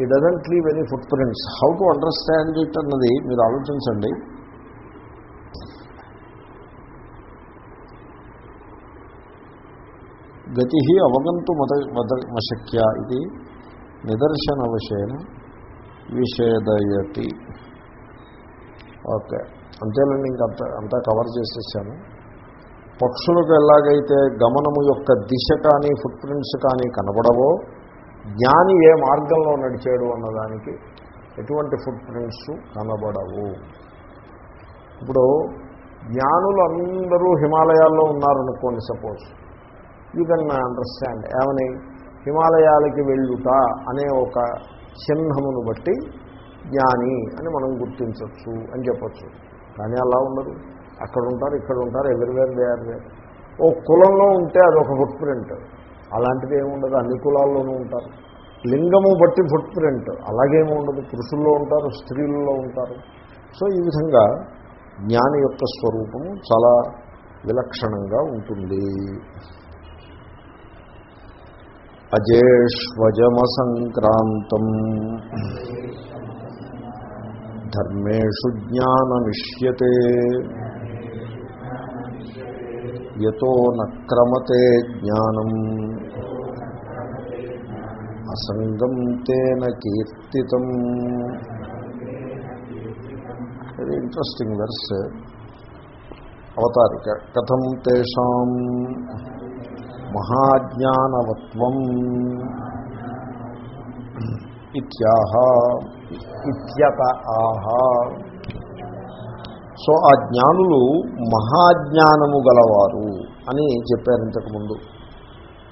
A: ఈ doesn't leave any footprints how to understand it అన్నది మీరు ఆలోచించండి. గతి అవగంతు మద మద మశక్య ఇది నిదర్శనవశేన విషేదయతి. ఓకే. అంతేనండి ఇంకంత అంతా కవర్ చేసేసాను. పక్షులకు ఎలాగైతే గమనము యొక్క దిశ కానీ ఫుట్ ప్రింట్స్ కానీ కనబడవో జ్ఞాని ఏ మార్గంలో నడిచాడు అన్నదానికి ఎటువంటి ఫుట్ ప్రింట్స్ కనబడవు. ఇప్పుడు జ్ఞానులు అందరూ హిమాలయాల్లో ఉన్నారనుకోండి సపోజ్ యూ కెన్ అండర్స్టాండ్ ఏమని? హిమాలయాలకి వెళ్ళుట అనే ఒక చిహ్నమును బట్టి జ్ఞాని అని మనం గుర్తించవచ్చు అని చెప్పచ్చు. కానీ అలా ఉండదు. అక్కడ ఉంటారు ఇక్కడ ఉంటారు ఎవరివేర్ దే వేర్ ఓ కులంలో ఉంటే అదొక ఫుట్ ప్రింట్ అలాంటిది ఏముండదు అన్ని కులాల్లోనూ ఉంటారు. లింగము బట్టి ఫుట్ ప్రింట్ అలాగేముండదు పురుషుల్లో ఉంటారు స్త్రీల్లో ఉంటారు. సో ఈ విధంగా జ్ఞాని యొక్క స్వరూపము చాలా విలక్షణంగా ఉంటుంది. అజేష్వజమసంక్రాంతం. ధర్మేషు జ్ఞానమిష్యతే. యతో నక్రమతే జ్ఞానం. అసంగం తేన కీర్తితం. వెరీ ఇంట్రెస్టింగ్ వెర్స్ అవతారిక. కథం తేషాం. మహాజ్ఞానవత్వం ఇత్యాహ ఇత్యత ఆహ. సో ఆ జ్ఞానులు మహాజ్ఞానము గలవారు అని చెప్పారు ఇంతకుముందు.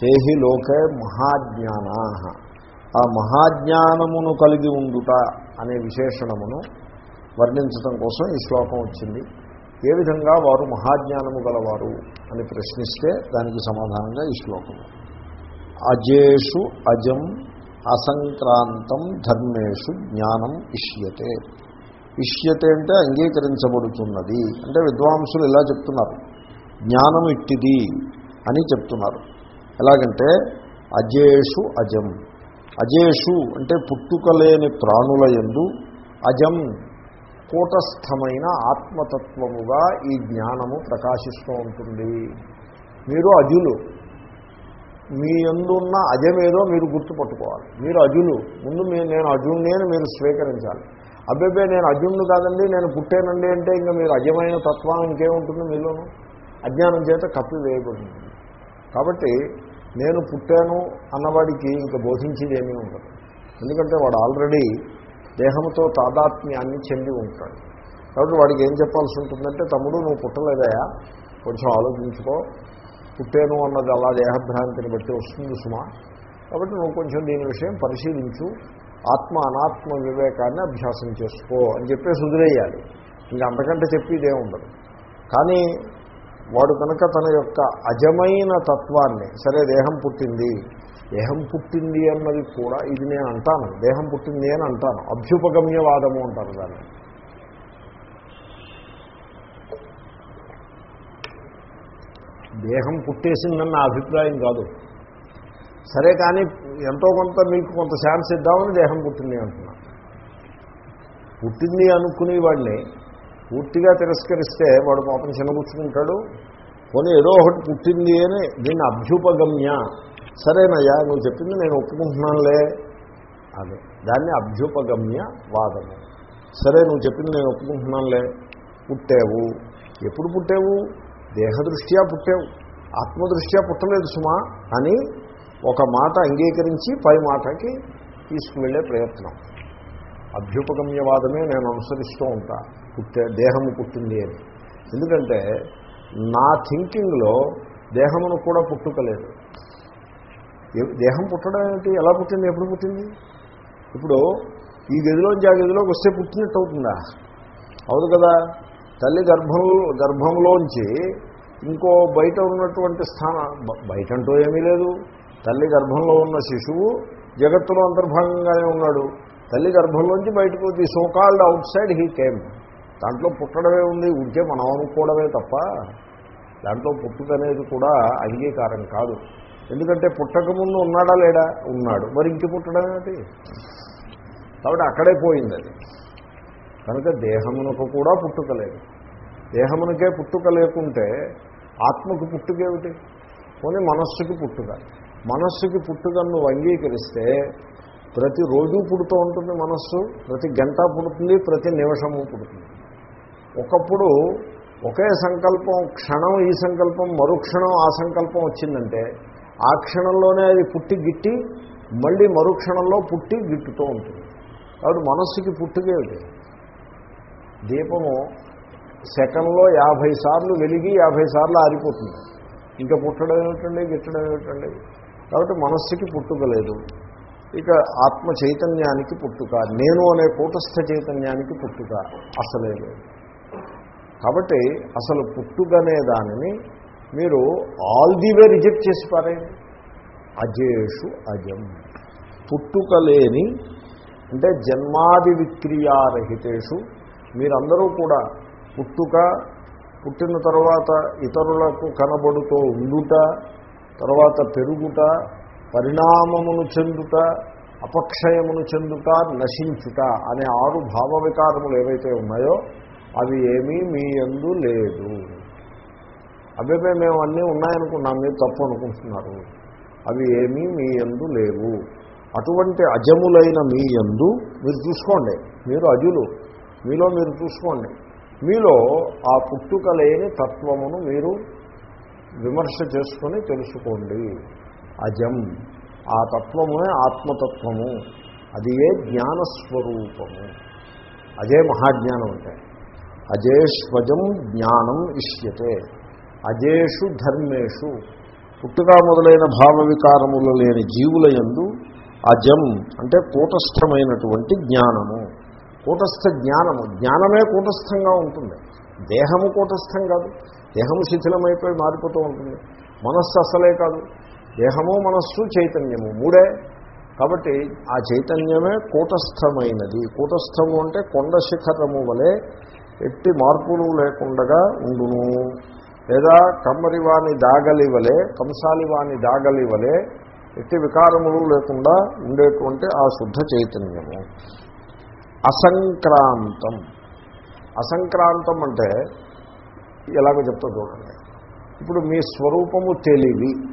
A: తేహి లోకే మహాజ్ఞానా ఆ మహాజ్ఞానమును కలిగి ఉండుట అనే విశేషణమును వర్ణించటం కోసం ఈ శ్లోకం వచ్చింది. ఏ విధంగా వారు మహాజ్ఞానము గలవారు అని ప్రశ్నిస్తే దానికి సమాధానంగా ఈ శ్లోకము. అజేషు అజం అసంక్రాంతం ధర్మేషు జ్ఞానం ఇష్యతే. ఇష్యతే అంటే అంగీకరించబడుతున్నది. అంటే విద్వాంసులు ఇలా చెప్తున్నారు. జ్ఞానం ఇట్టిది అని చెప్తున్నారు. ఎలాగంటే అజేషు అజం. అజేషు అంటే పుట్టుకలేని ప్రాణుల ఎందు అజం కూటస్థమైన ఆత్మతత్వముగా ఈ జ్ఞానము ప్రకాశిస్తూ ఉంటుంది. మీరు అజులు. మీ ఎందున్న అజమేదో మీరు గుర్తుపట్టుకోవాలి. మీరు అజులు. ముందు మీ నేను అజుణ్ణి అని మీరు స్వీకరించాలి. అబ్బాబే నేను అజుణ్ణి కాదండి నేను పుట్టానండి అంటే ఇంకా మీరు అజమైన తత్వం ఇంకేముంటుంది మీలోను? అజ్ఞానం చేత కప్పివేయబడింది కాబట్టి నేను పుట్టాను అన్నవాడికి ఇంకా బోధించేది ఏమీ ఉండదు. ఎందుకంటే వాడు ఆల్రెడీ దేహంతో తాదాత్మ్యాన్ని చెంది ఉంటాడు. కాబట్టి వాడికి ఏం చెప్పాల్సి ఉంటుందంటే తమ్ముడు నువ్వు పుట్టలేదయా? కొంచెం ఆలోచించుకో. పుట్టేను అన్నది అలా దేహభ్రాంతిని బట్టి వస్తుంది సుమా. కాబట్టి నువ్వు కొంచెం దీని విషయం పరిశీలించు. ఆత్మ అనాత్మ వివేకాన్ని అభ్యాసం చేసుకో అని చెప్పేసి వదిలేయాలి. ఇంకా అంతకంటే చెప్పేదే ఉండదు. కానీ వాడు కనుక తన యొక్క అజమైన తత్వాన్ని సరే దేహం పుట్టింది. దేహం పుట్టింది అన్నది కూడా ఇది నేను అంటాను. దేహం పుట్టింది అని అంటాను. అభ్యుపగమ్యవాదము అంటారు దాన్ని. దేహం పుట్టేసిందన్న నా అభిప్రాయం కాదు. సరే కానీ ఎంతో కొంత మీకు కొంత ఛాన్స్ ఇద్దామని దేహం పుట్టింది అంటున్నా. పుట్టింది అనుకునే వాడిని పూర్తిగా తిరస్కరిస్తే వాడు పాపం చిన్నపుచ్చుకుంటాడు పోనీ ఏదో ఒకటి పుట్టింది అని దీన్ని అభ్యుపగమ్య సరేనయ్యా నువ్వు చెప్పింది నేను ఒప్పుకుంటున్నానులే. అదే. దాన్ని అభ్యుపగమ్య వాదము. సరే నువ్వు చెప్పింది నేను ఒప్పుకుంటున్నానులే. పుట్టావు. ఎప్పుడు పుట్టావు? దేహదృష్ట్యా పుట్టావు. ఆత్మదృష్ట్యా పుట్టలేదు సుమా అని ఒక మాట అంగీకరించి పై మాటకి తీసుకువెళ్ళే ప్రయత్నం. అభ్యుపగమ్యవాదమే నేను అనుసరిస్తూ ఉంటా. పుట్టే దేహము పుట్టింది అని. ఎందుకంటే నా థింకింగ్లో దేహమును కూడా పుట్టుకలేదు. దేహం పుట్టడం ఏంటి? ఎలా పుట్టింది? ఎప్పుడు పుట్టింది? ఇప్పుడు ఈ గదిలోంచి ఆ గదిలోకి వస్తే పుట్టినట్టు అవుతుందా? అవును కదా. తల్లి గర్భం గర్భంలోంచి ఇంకో బయట ఉన్నటువంటి స్థానం బయట అంటూ ఏమీ లేదు. తల్లి గర్భంలో ఉన్న శిశువు జగత్తులో అంతర్భాగంగానే ఉన్నాడు. తల్లి గర్భంలోంచి బయటకు the so called outside he came దాంట్లో పుట్టడమే ఉంది. ఉంటే మనం అనుకోవడమే తప్ప దాంట్లో పుట్టుకనేది కూడా అంగీకారం కాదు. ఎందుకంటే పుట్టకముందు ఉన్నాడా లేడా? ఉన్నాడు. మరి ఇంటి పుట్టడం ఏంటి? కాబట్టి అక్కడే పోయింది అది. కనుక దేహమునకు కూడా పుట్టుక లేదు. దేహమునకే పుట్టుక లేకుంటే ఆత్మకు పుట్టుకేమిటి పోనీ మనస్సుకి పుట్టుక. మనస్సుకి పుట్టుకను అంగీకరిస్తే ప్రతిరోజు పుడుతూ ఉంటుంది మనస్సు ప్రతి గంట పుడుతుంది ప్రతి నిమిషము పుడుతుంది. ఒకప్పుడు ఒకే సంకల్పం క్షణం ఈ సంకల్పం మరుక్షణం ఆ సంకల్పం వచ్చిందంటే ఆ క్షణంలోనే అది పుట్టి గిట్టి మళ్ళీ మరుక్షణంలో పుట్టి గిట్టుతూ ఉంటుంది. కాబట్టి మనస్సుకి పుట్టుకేమిటి దీపము సెకండ్లో యాభై సార్లు వెలిగి యాభై సార్లు ఆరిపోతుంది. ఇంకా పుట్టడం ఏమిటండి గిట్టడం ఏమిటండి? కాబట్టి మనస్సుకి పుట్టుక లేదు. ఇక ఆత్మ చైతన్యానికి పుట్టుక నేను అనే కూటస్థ చైతన్యానికి పుట్టుక అసలే లేదు. కాబట్టి అసలు పుట్టుకనే దానిని మీరు ఆల్ ది వే రిజెక్ట్ చేసి పారేయండి. అజేషు అజం పుట్టుక లేని అంటే జన్మాది విక్రియారహితేషు మీరందరూ కూడా పుట్టుక పుట్టిన తర్వాత ఇతరులకు కనబడుతూ ఉండుట తర్వాత పెరుగుట పరిణామమును చెందుట అపక్షయమును చెందుట నశించుట అనే ఆరు భావ వికారములు ఏవైతే ఉన్నాయో అవి ఏమీ మీ యందు లేదు. అవేమే మేము అన్నీ ఉన్నాయనుకున్నాం మీరు తప్పు అనుకుంటున్నారు. అవి ఏమీ మీ యందు లేవు. అటువంటి అజములైన మీ యందు మీరు చూసుకోండి. మీరు అజులు. మీలో మీరు చూసుకోండి. మీలో ఆ పుట్టుక లేని తత్వమును మీరు విమర్శ చేసుకొని తెలుసుకోండి. అజం. ఆ తత్వమునే ఆత్మతత్వము. అది ఏ జ్ఞానస్వరూపము? అదే మహాజ్ఞానం అంటే. అజేష్వజం జ్ఞానం ఇష్యతే. అజేషు ధర్మేషు. పుట్టుక మొదలైన భావ వికారములు లేని జీవుల యందు అజం అంటే కూటస్థమైనటువంటి జ్ఞానము. కూటస్థ జ్ఞానము. జ్ఞానమే కూటస్థంగా ఉంటుంది. దేహము కూటస్థం కాదు. దేహము శిథిలమైపోయి మారిపోతూ ఉంటుంది. మనస్సు అసలే కాదు. దేహము మనస్సు చైతన్యము మూడే. కాబట్టి ఆ చైతన్యమే కూటస్థమైనది. కూటస్థము అంటే కొండ శిఖరము వలె ఎట్టి మార్పులు లేకుండగా ఉండును. లేదా కమ్మరివాని దాగలివలే కంసాలివాని దాగలివలే ఎట్టి వికారములు లేకుండా ఉండేటువంటి ఆ శుద్ధ చైతన్యము. అసంక్రాంతం. అసంక్రాంతం అంటే ఎలాగో చెప్తా చూడండి. ఇప్పుడు మీ స్వరూపము తెలివి.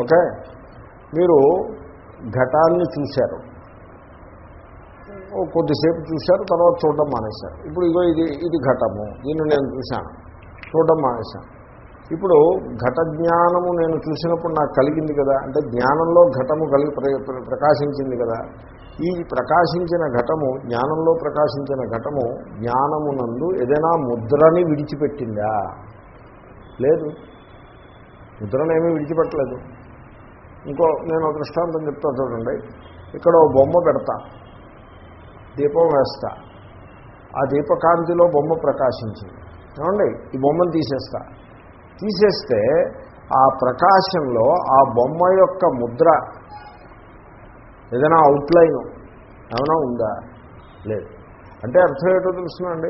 A: ఓకే? మీరు ఘటాన్ని చూశారు. ఓ కొద్దిసేపు చూశారు తర్వాత చూడడం మానేశారు. ఇప్పుడు ఇగో ఇది ఇది ఘటము. దీన్ని నేను చూశాను. చూడడం మానేశాను. ఇప్పుడు ఘట జ్ఞానము నేను చూసినప్పుడు నాకు కలిగింది కదా అంటే జ్ఞానంలో ఘటము కలిగి ప్రకాశించింది కదా ఈ ప్రకాశించిన ఘటము జ్ఞానంలో ప్రకాశించిన ఘటము జ్ఞానమునందు ఏదైనా ముద్రని విడిచిపెట్టిందా? లేదు. ముద్రనేమీ విడిచిపెట్టలేదు. ఇంకో నేను దృష్టాంతం చెప్తా చూడండి. ఇక్కడ ఓ బొమ్మ పెడతా. దీపం వేస్తా. ఆ దీపకాంతిలో బొమ్మ ప్రకాశించింది. ఏమండి? ఈ బొమ్మను తీసేస్తా. తీసేస్తే ఆ ప్రకాశంలో ఆ బొమ్మ యొక్క ముద్ర ఏదైనా అవుట్లైన్ ఏమైనా ఉందా? లేదు. అంటే అర్థం ఏంటో తెలుసునండి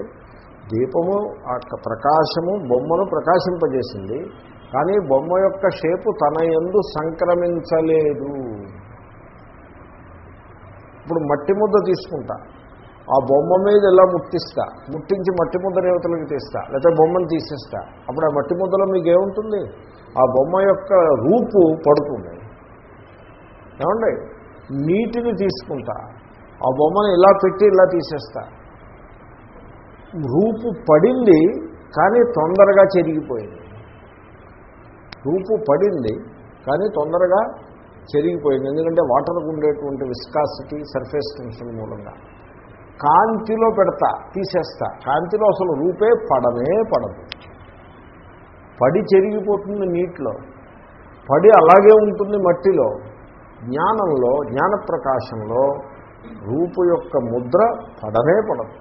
A: దీపము ఆ ప్రకాశము బొమ్మను ప్రకాశింపజేసింది. కానీ బొమ్మ యొక్క షేపు తన ఎందు సంక్రమించలేదు. ఇప్పుడు మట్టి ముద్ద తీసుకుంటా. ఆ బొమ్మ మీద ఇలా ముట్టిస్తా? ముట్టించి మట్టి ముద్ద దేవతలకు తీస్తా. లేకపోతే బొమ్మను తీసేస్తా. అప్పుడు ఆ మట్టి ముద్దలో మీకేముంటుంది? ఆ బొమ్మ యొక్క రూపు పడుతుంది. ఏమండి? నీటిని తీసుకుంటా. ఆ బొమ్మను ఇలా పెట్టి ఇలా తీసేస్తా. రూపు పడింది కానీ తొందరగా చెరిగిపోయింది. రూపు పడింది కానీ తొందరగా చెరిగిపోయింది. ఎందుకంటే వాటర్కు ఉండేటువంటి విస్కాసిటీ సర్ఫేస్ టెన్షన్ మూలంగా. కాంతిలో పెడతా తీసేస్తా. కాంతిలో అసలు రూపే పడమే పడదు. పడి చెరిగిపోతుంది నీటిలో. పడి అలాగే ఉంటుంది మట్టిలో. జ్ఞానంలో జ్ఞాన ప్రకాశంలో రూపు యొక్క ముద్ర పడనే పడదు.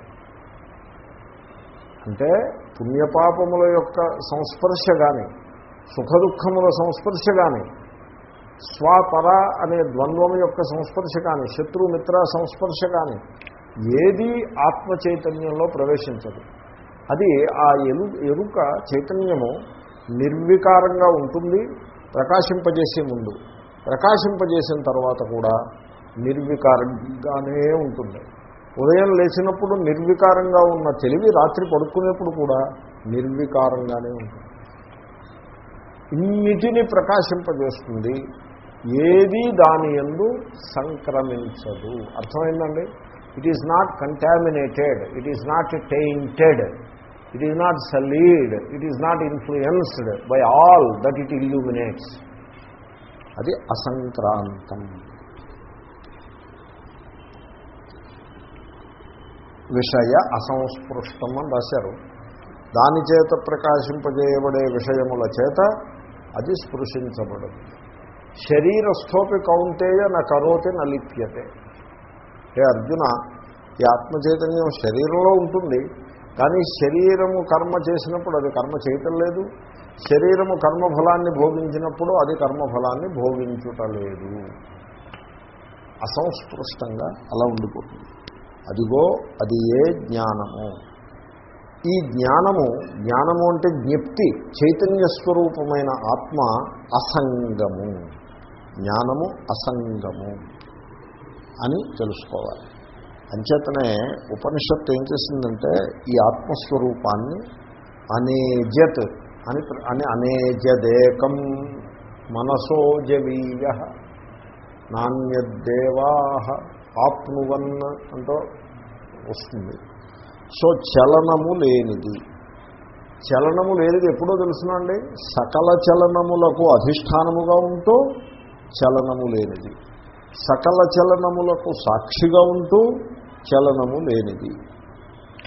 A: అంటే పుణ్యపాపముల యొక్క సంస్పర్శ కానీ సుఖ దుఃఖముల సంస్పర్శ కానీ స్వపర అనే ద్వంద్వము యొక్క సంస్పర్శ కానీ శత్రుమిత్ర సంస్పర్శ కానీ ఏది ఆత్మ చైతన్యంలో ప్రవేశించదు. అది ఆ ఎరు ఎరుక చైతన్యము నిర్వికారంగా ఉంటుంది ప్రకాశింపజేసే ముందు. ప్రకాశింపజేసిన తర్వాత కూడా నిర్వికారంగానే ఉంటుంది. ఉదయం లేచినప్పుడు నిర్వికారంగా ఉన్న తెలివి రాత్రి పడుకునేప్పుడు కూడా నిర్వికారంగానే ఉంటుంది. ఇన్నిటిని ప్రకాశింపజేస్తుంది ఏది దాని ఎందు సంక్రమించదు. అర్థమైందండి? It is not contaminated it is not tainted it is not sullied it is not influenced by all that it illuminates అది అసంక్రాంతం. విషయ అసంస్పృష్టం అని రాశారు. దాని చేత ప్రకాశింపజేయబడే విషయముల చేత అది స్పృశించబడదు. శరీరస్థోపి కౌంటేయ నా కరోతి నలిప్యతే. హే అర్జున ఈ ఆత్మచైతన్యం శరీరంలో ఉంటుంది. కానీ శరీరము కర్మ చేసినప్పుడు అది కర్మ చేయటం లేదు. శరీరము కర్మఫలాన్ని భోగించినప్పుడు అది కర్మఫలాన్ని భోగించుటలేదు అసంస్పృష్టంగా అలా ఉండిపోతుంది. అదిగో అది ఏ జ్ఞానము? ఈ జ్ఞానము జ్ఞానము అంటే జ్ఞప్తి చైతన్య స్వరూపమైన ఆత్మ అసంగము. జ్ఞానము అసంగము. అని తెలుసుకోవాలి. అంచేతనే ఉపనిషత్తు ఏం చేసిందంటే ఈ ఆత్మస్వరూపాన్ని అనేజత్ అని అని అనేజదేకం మనసోజవీయ నాణ్యదేవాహ నాణ్యదేవా ఆప్నువన్ అంటూ వస్తుంది. సో చలనము లేనిది. చలనము లేనిది ఎప్పుడో తెలుసునండి సకల చలనములకు అధిష్టానముగా ఉంటూ చలనము లేనిది. సకల చలనములకు సాక్షిగా ఉంటూ చలనము లేనిది.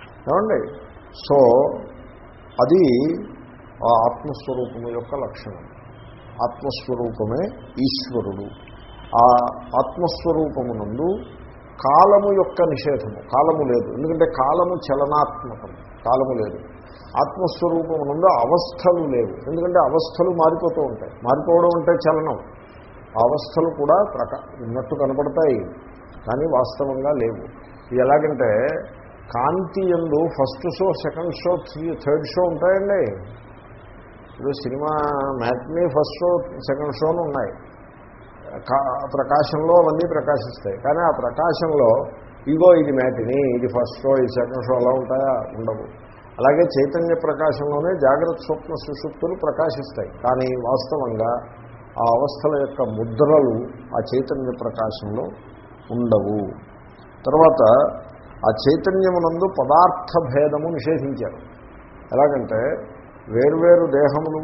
A: ఏమండి? సో అది ఆ ఆత్మస్వరూపము యొక్క లక్షణం. ఆత్మస్వరూపమే ఈశ్వరుడు. ఆ ఆత్మస్వరూపమునందు కాలము యొక్క నిషేధము. కాలము లేదు. ఎందుకంటే కాలము చలనాత్మకం. కాలము లేదు. ఆత్మస్వరూపమునందు అవస్థలు లేవు. ఎందుకంటే అవస్థలు మారిపోతూ ఉంటాయి. మారిపోవడం అంటే చలనం. అవస్థలు కూడా ప్రక ఉన్నట్టు కనపడతాయి. కానీ వాస్తవంగా లేవు. ఇది ఎలాగంటే కాంతి ఎందు first show second show third show ఉంటాయండి. ఇప్పుడు cinema matinee first show second షోను ఉన్నాయి. కా- ప్రకాశంలో అవన్నీ ప్రకాశిస్తాయి. కానీ ఆ ప్రకాశంలో ఇగో ఇది మ్యాటిని ఇది ఫస్ట్ షో ఇది సెకండ్ షో అలా ఉంటాయా? ఉండవు. అలాగే చైతన్య ప్రకాశంలోనే జాగ్రత్త స్వప్న సుషుప్తులు ప్రకాశిస్తాయి. కానీ వాస్తవంగా ఆ అవస్థల యొక్క ముద్రలు ఆ చైతన్య ప్రకాశంలో ఉండవు. తర్వాత ఆ చైతన్యమునందు పదార్థ భేదము నిషేధించారు. ఎలాగంటే వేర్వేరు దేహములు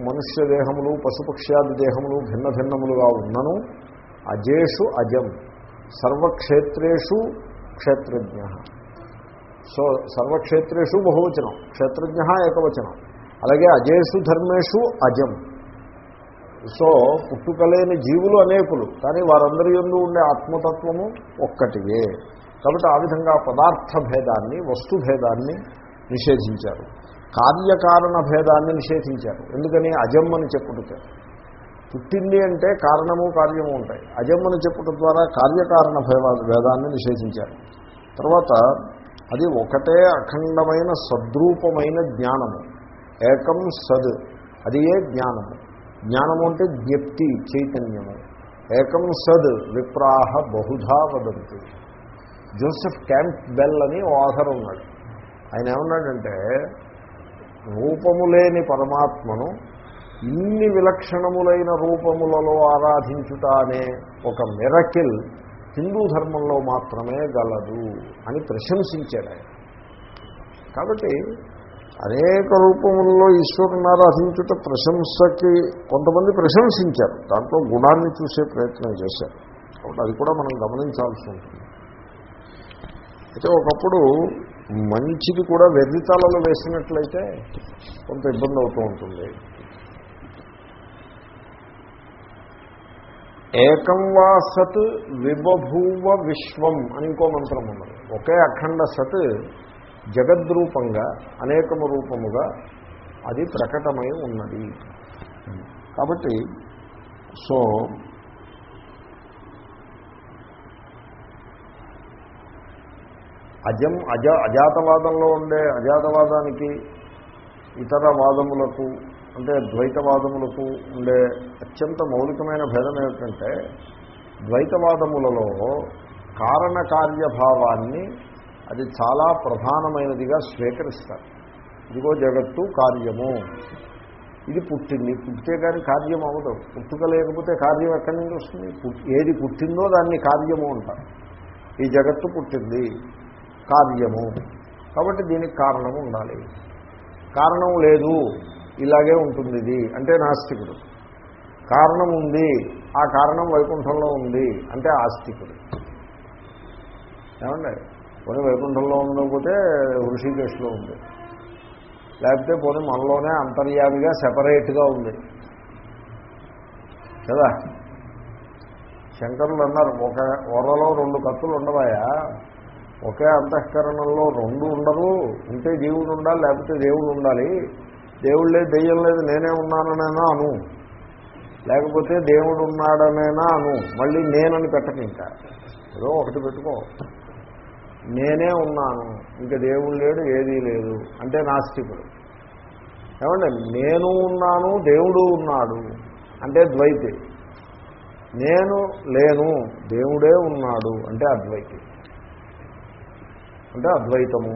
A: మనుష్య దేహములు పశుపక్ష్యాది దేహములు భిన్న భిన్నములుగా ఉన్నను అజేషు అజం సర్వక్షేత్రేషు క్షేత్రజ్ఞ. సో సర్వక్షేత్రేషు బహువచనం క్షేత్రజ్ఞ ఏకవచనం. అలాగే అజేషు ధర్మేషు అజం. సో పుట్టుకలేని జీవులు అనేకులు కానీ వారందరి ఎందు ఉండే ఆత్మతత్వము ఒక్కటివే. కాబట్టి ఆ విధంగా పదార్థ భేదాన్ని వస్తుభేదాన్ని నిషేధించారు. కార్యకారణ భేదాన్ని నిషేధించారు. ఎందుకని? అజమ్మని అని పుట్టింది అంటే కారణము కార్యము ఉంటాయి. అజమ్మని చెప్పుట ద్వారా కార్యకారణ భేద భేదాన్ని నిషేధించారు. తర్వాత అది ఒకటే అఖండమైన సద్రూపమైన జ్ఞానము. ఏకం సద్ అది ఏ జ్ఞానము? జ్ఞానము అంటే జ్ఞప్తి చైతన్యము. ఏకం సద్ విప్రాహ బహుధా వదంతి. జోసెఫ్ క్యాంప్ బెల్ అని ఓ ఆధర్ ఉన్నాడు. ఆయన ఏమన్నాడంటే రూపము లేని పరమాత్మను ఇన్ని విలక్షణములైన రూపములలో ఆరాధించుట అనే ఒక మిరకిల్ హిందూ ధర్మంలో మాత్రమే గలదు అని ప్రశంసించాడు ఆయన. కాబట్టి అనేక రూపముల్లో ఈశ్వరుని ఆరాధించుట ప్రశంసకి కొంతమంది ప్రశంసించారు. దాంట్లో గుణాన్ని చూసే ప్రయత్నం చేశారు. కాబట్టి అది కూడా మనం గమనించాల్సి ఉంటుంది. అయితే ఒకప్పుడు మంచిది కూడా వెర్రితాలలో వేసినట్లయితే కొంత ఇబ్బంది అవుతూ ఉంటుంది. ఏకం వా సత్ విబభూవ విశ్వం అని ఇంకో మంత్రం ఉన్నది. ఒకే అఖండ సత్ జగద్రూపంగా అనేకము రూపముగా అది ప్రకటమై ఉన్నది. కాబట్టి సో అజం అజ అజాతవాదంలో ఉండే అజాతవాదానికి ఇతర వాదములకు అంటే ద్వైతవాదములకు ఉండే అత్యంత మౌలికమైన భేదం ఏమిటంటే ద్వైతవాదములలో కారణకార్యభావాన్ని అది చాలా ప్రధానమైనదిగా స్వీకరిస్తారు. ఇదిగో జగత్తు కార్యము. ఇది పుట్టింది. పుట్టే కానీ కార్యం అవ్వదు. పుట్టుక లేకపోతే కార్యం ఎక్కడి నుంచి వస్తుంది? ఏది పుట్టిందో దాన్ని కార్యము అంటారు. ఈ జగత్తు పుట్టింది. కార్యము. కాబట్టి దీనికి కారణము ఉండాలి. కారణం లేదు. ఇలాగే ఉంటుంది ఇది. అంటే నాస్తికుడు. కారణం ఉంది. ఆ కారణం వైకుంఠంలో ఉంది. అంటే ఆస్తికుడు. ఏమండి? పోనీ వైకుంఠంలో ఉండకపోతే హృషికేశ్లో ఉంది. లేకపోతే పోనీ మనలోనే అంతర్యామిగా సెపరేట్గా ఉంది. కదా? శంకరులు అన్నారు ఒక వరలో రెండు కత్తులు ఉండవాయా? ఒకే అంతఃకరణంలో రెండు ఉండరు. ఉంటే దేవుడు ఉండాలి లేకపోతే దేవుడు ఉండాలి. దేవుడు లేదు దెయ్యం లేదు నేనే ఉన్నాననేనా అను. లేకపోతే దేవుడు ఉన్నాడనేనా అను. మళ్ళీ నేనని పెట్టక ఇంకా ఏదో ఒకటి పెట్టుకో. నేనే ఉన్నాను ఇంకా దేవుడు లేడు ఏదీ లేదు అంటే నాస్తికుడు. ఏమంటే నేను ఉన్నాను దేవుడు ఉన్నాడు అంటే ద్వైతి నేను లేను దేవుడే ఉన్నాడు అంటే అద్వైతి. అంటే అద్వైతము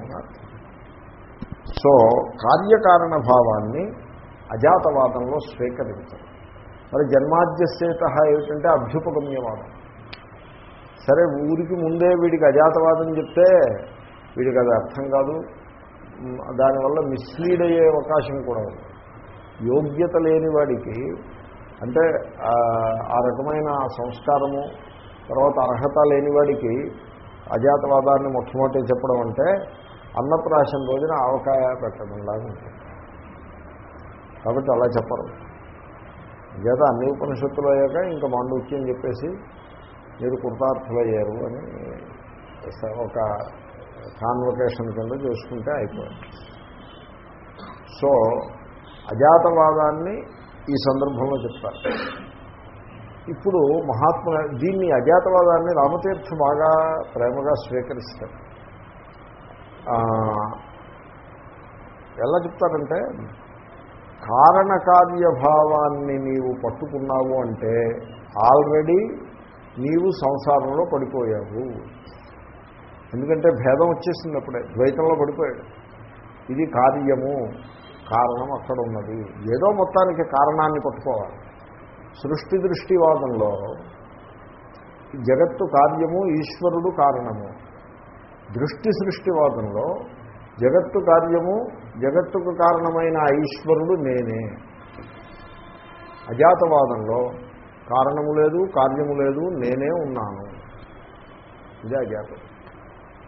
A: సో కార్యకారణ భావాన్ని అజాతవాదంలో స్వీకరించారు. మరి జన్మాద్యశేత ఏమిటంటే అభ్యుపగమ్యవాదం. సరే ఊరికి ముందే వీడికి అజాతవాదం చెప్తే వీడికి అది అర్థం కాదు. దానివల్ల మిస్లీడ్ అయ్యే అవకాశం కూడా ఉంది. యోగ్యత లేని వాడికి అంటే ఆ రకమైన సంస్కారము తర్వాత అర్హత లేని వాడికి అజాతవాదాన్ని మొట్టమొదటి చెప్పడం అంటే అన్నప్రాశం రోజున ఆవకాయ పెట్టడంలాగా ఉంటుంది. కాబట్టి అలా చెప్పరు. చేత అన్ని ఉపనిషత్తులు అయ్యాక ఇంకా మాండూక్యం చెప్పేసి మీరు కృతార్థులయ్యారు అని ఒక కాన్వకేషన్ కింద చేసుకుంటే అయిపోయింది. సో అజాతవాదాన్ని ఈ సందర్భంలో చెప్తారు. ఇప్పుడు మహాత్మ దీన్ని అజాతవాదాన్ని రామతీర్థ బాగా ప్రేమగా స్వీకరిస్తారు. ఎలా చెప్తారంటే కారణకార్యభావాన్ని నీవు పట్టుకున్నావు అంటే ఆల్రెడీ నీవు సంసారంలో పడిపోయావు. ఎందుకంటే భేదం వచ్చేసింది అప్పుడే ద్వైతంలో పడిపోయాడు. ఇది కార్యము కారణం అక్కడ ఉన్నది. ఏదో మొత్తానికి కారణాన్ని పట్టుకోవాలి. సృష్టి దృష్టివాదంలో జగత్తు కార్యము ఈశ్వరుడు కారణము. దృష్టి సృష్టివాదంలో జగత్తు కార్యము జగత్తుకు కారణమైన ఈశ్వరుడు నేనే. అజాతవాదంలో కారణము లేదు కార్యము లేదు నేనే ఉన్నాను. ఇదే అజ్ఞాతం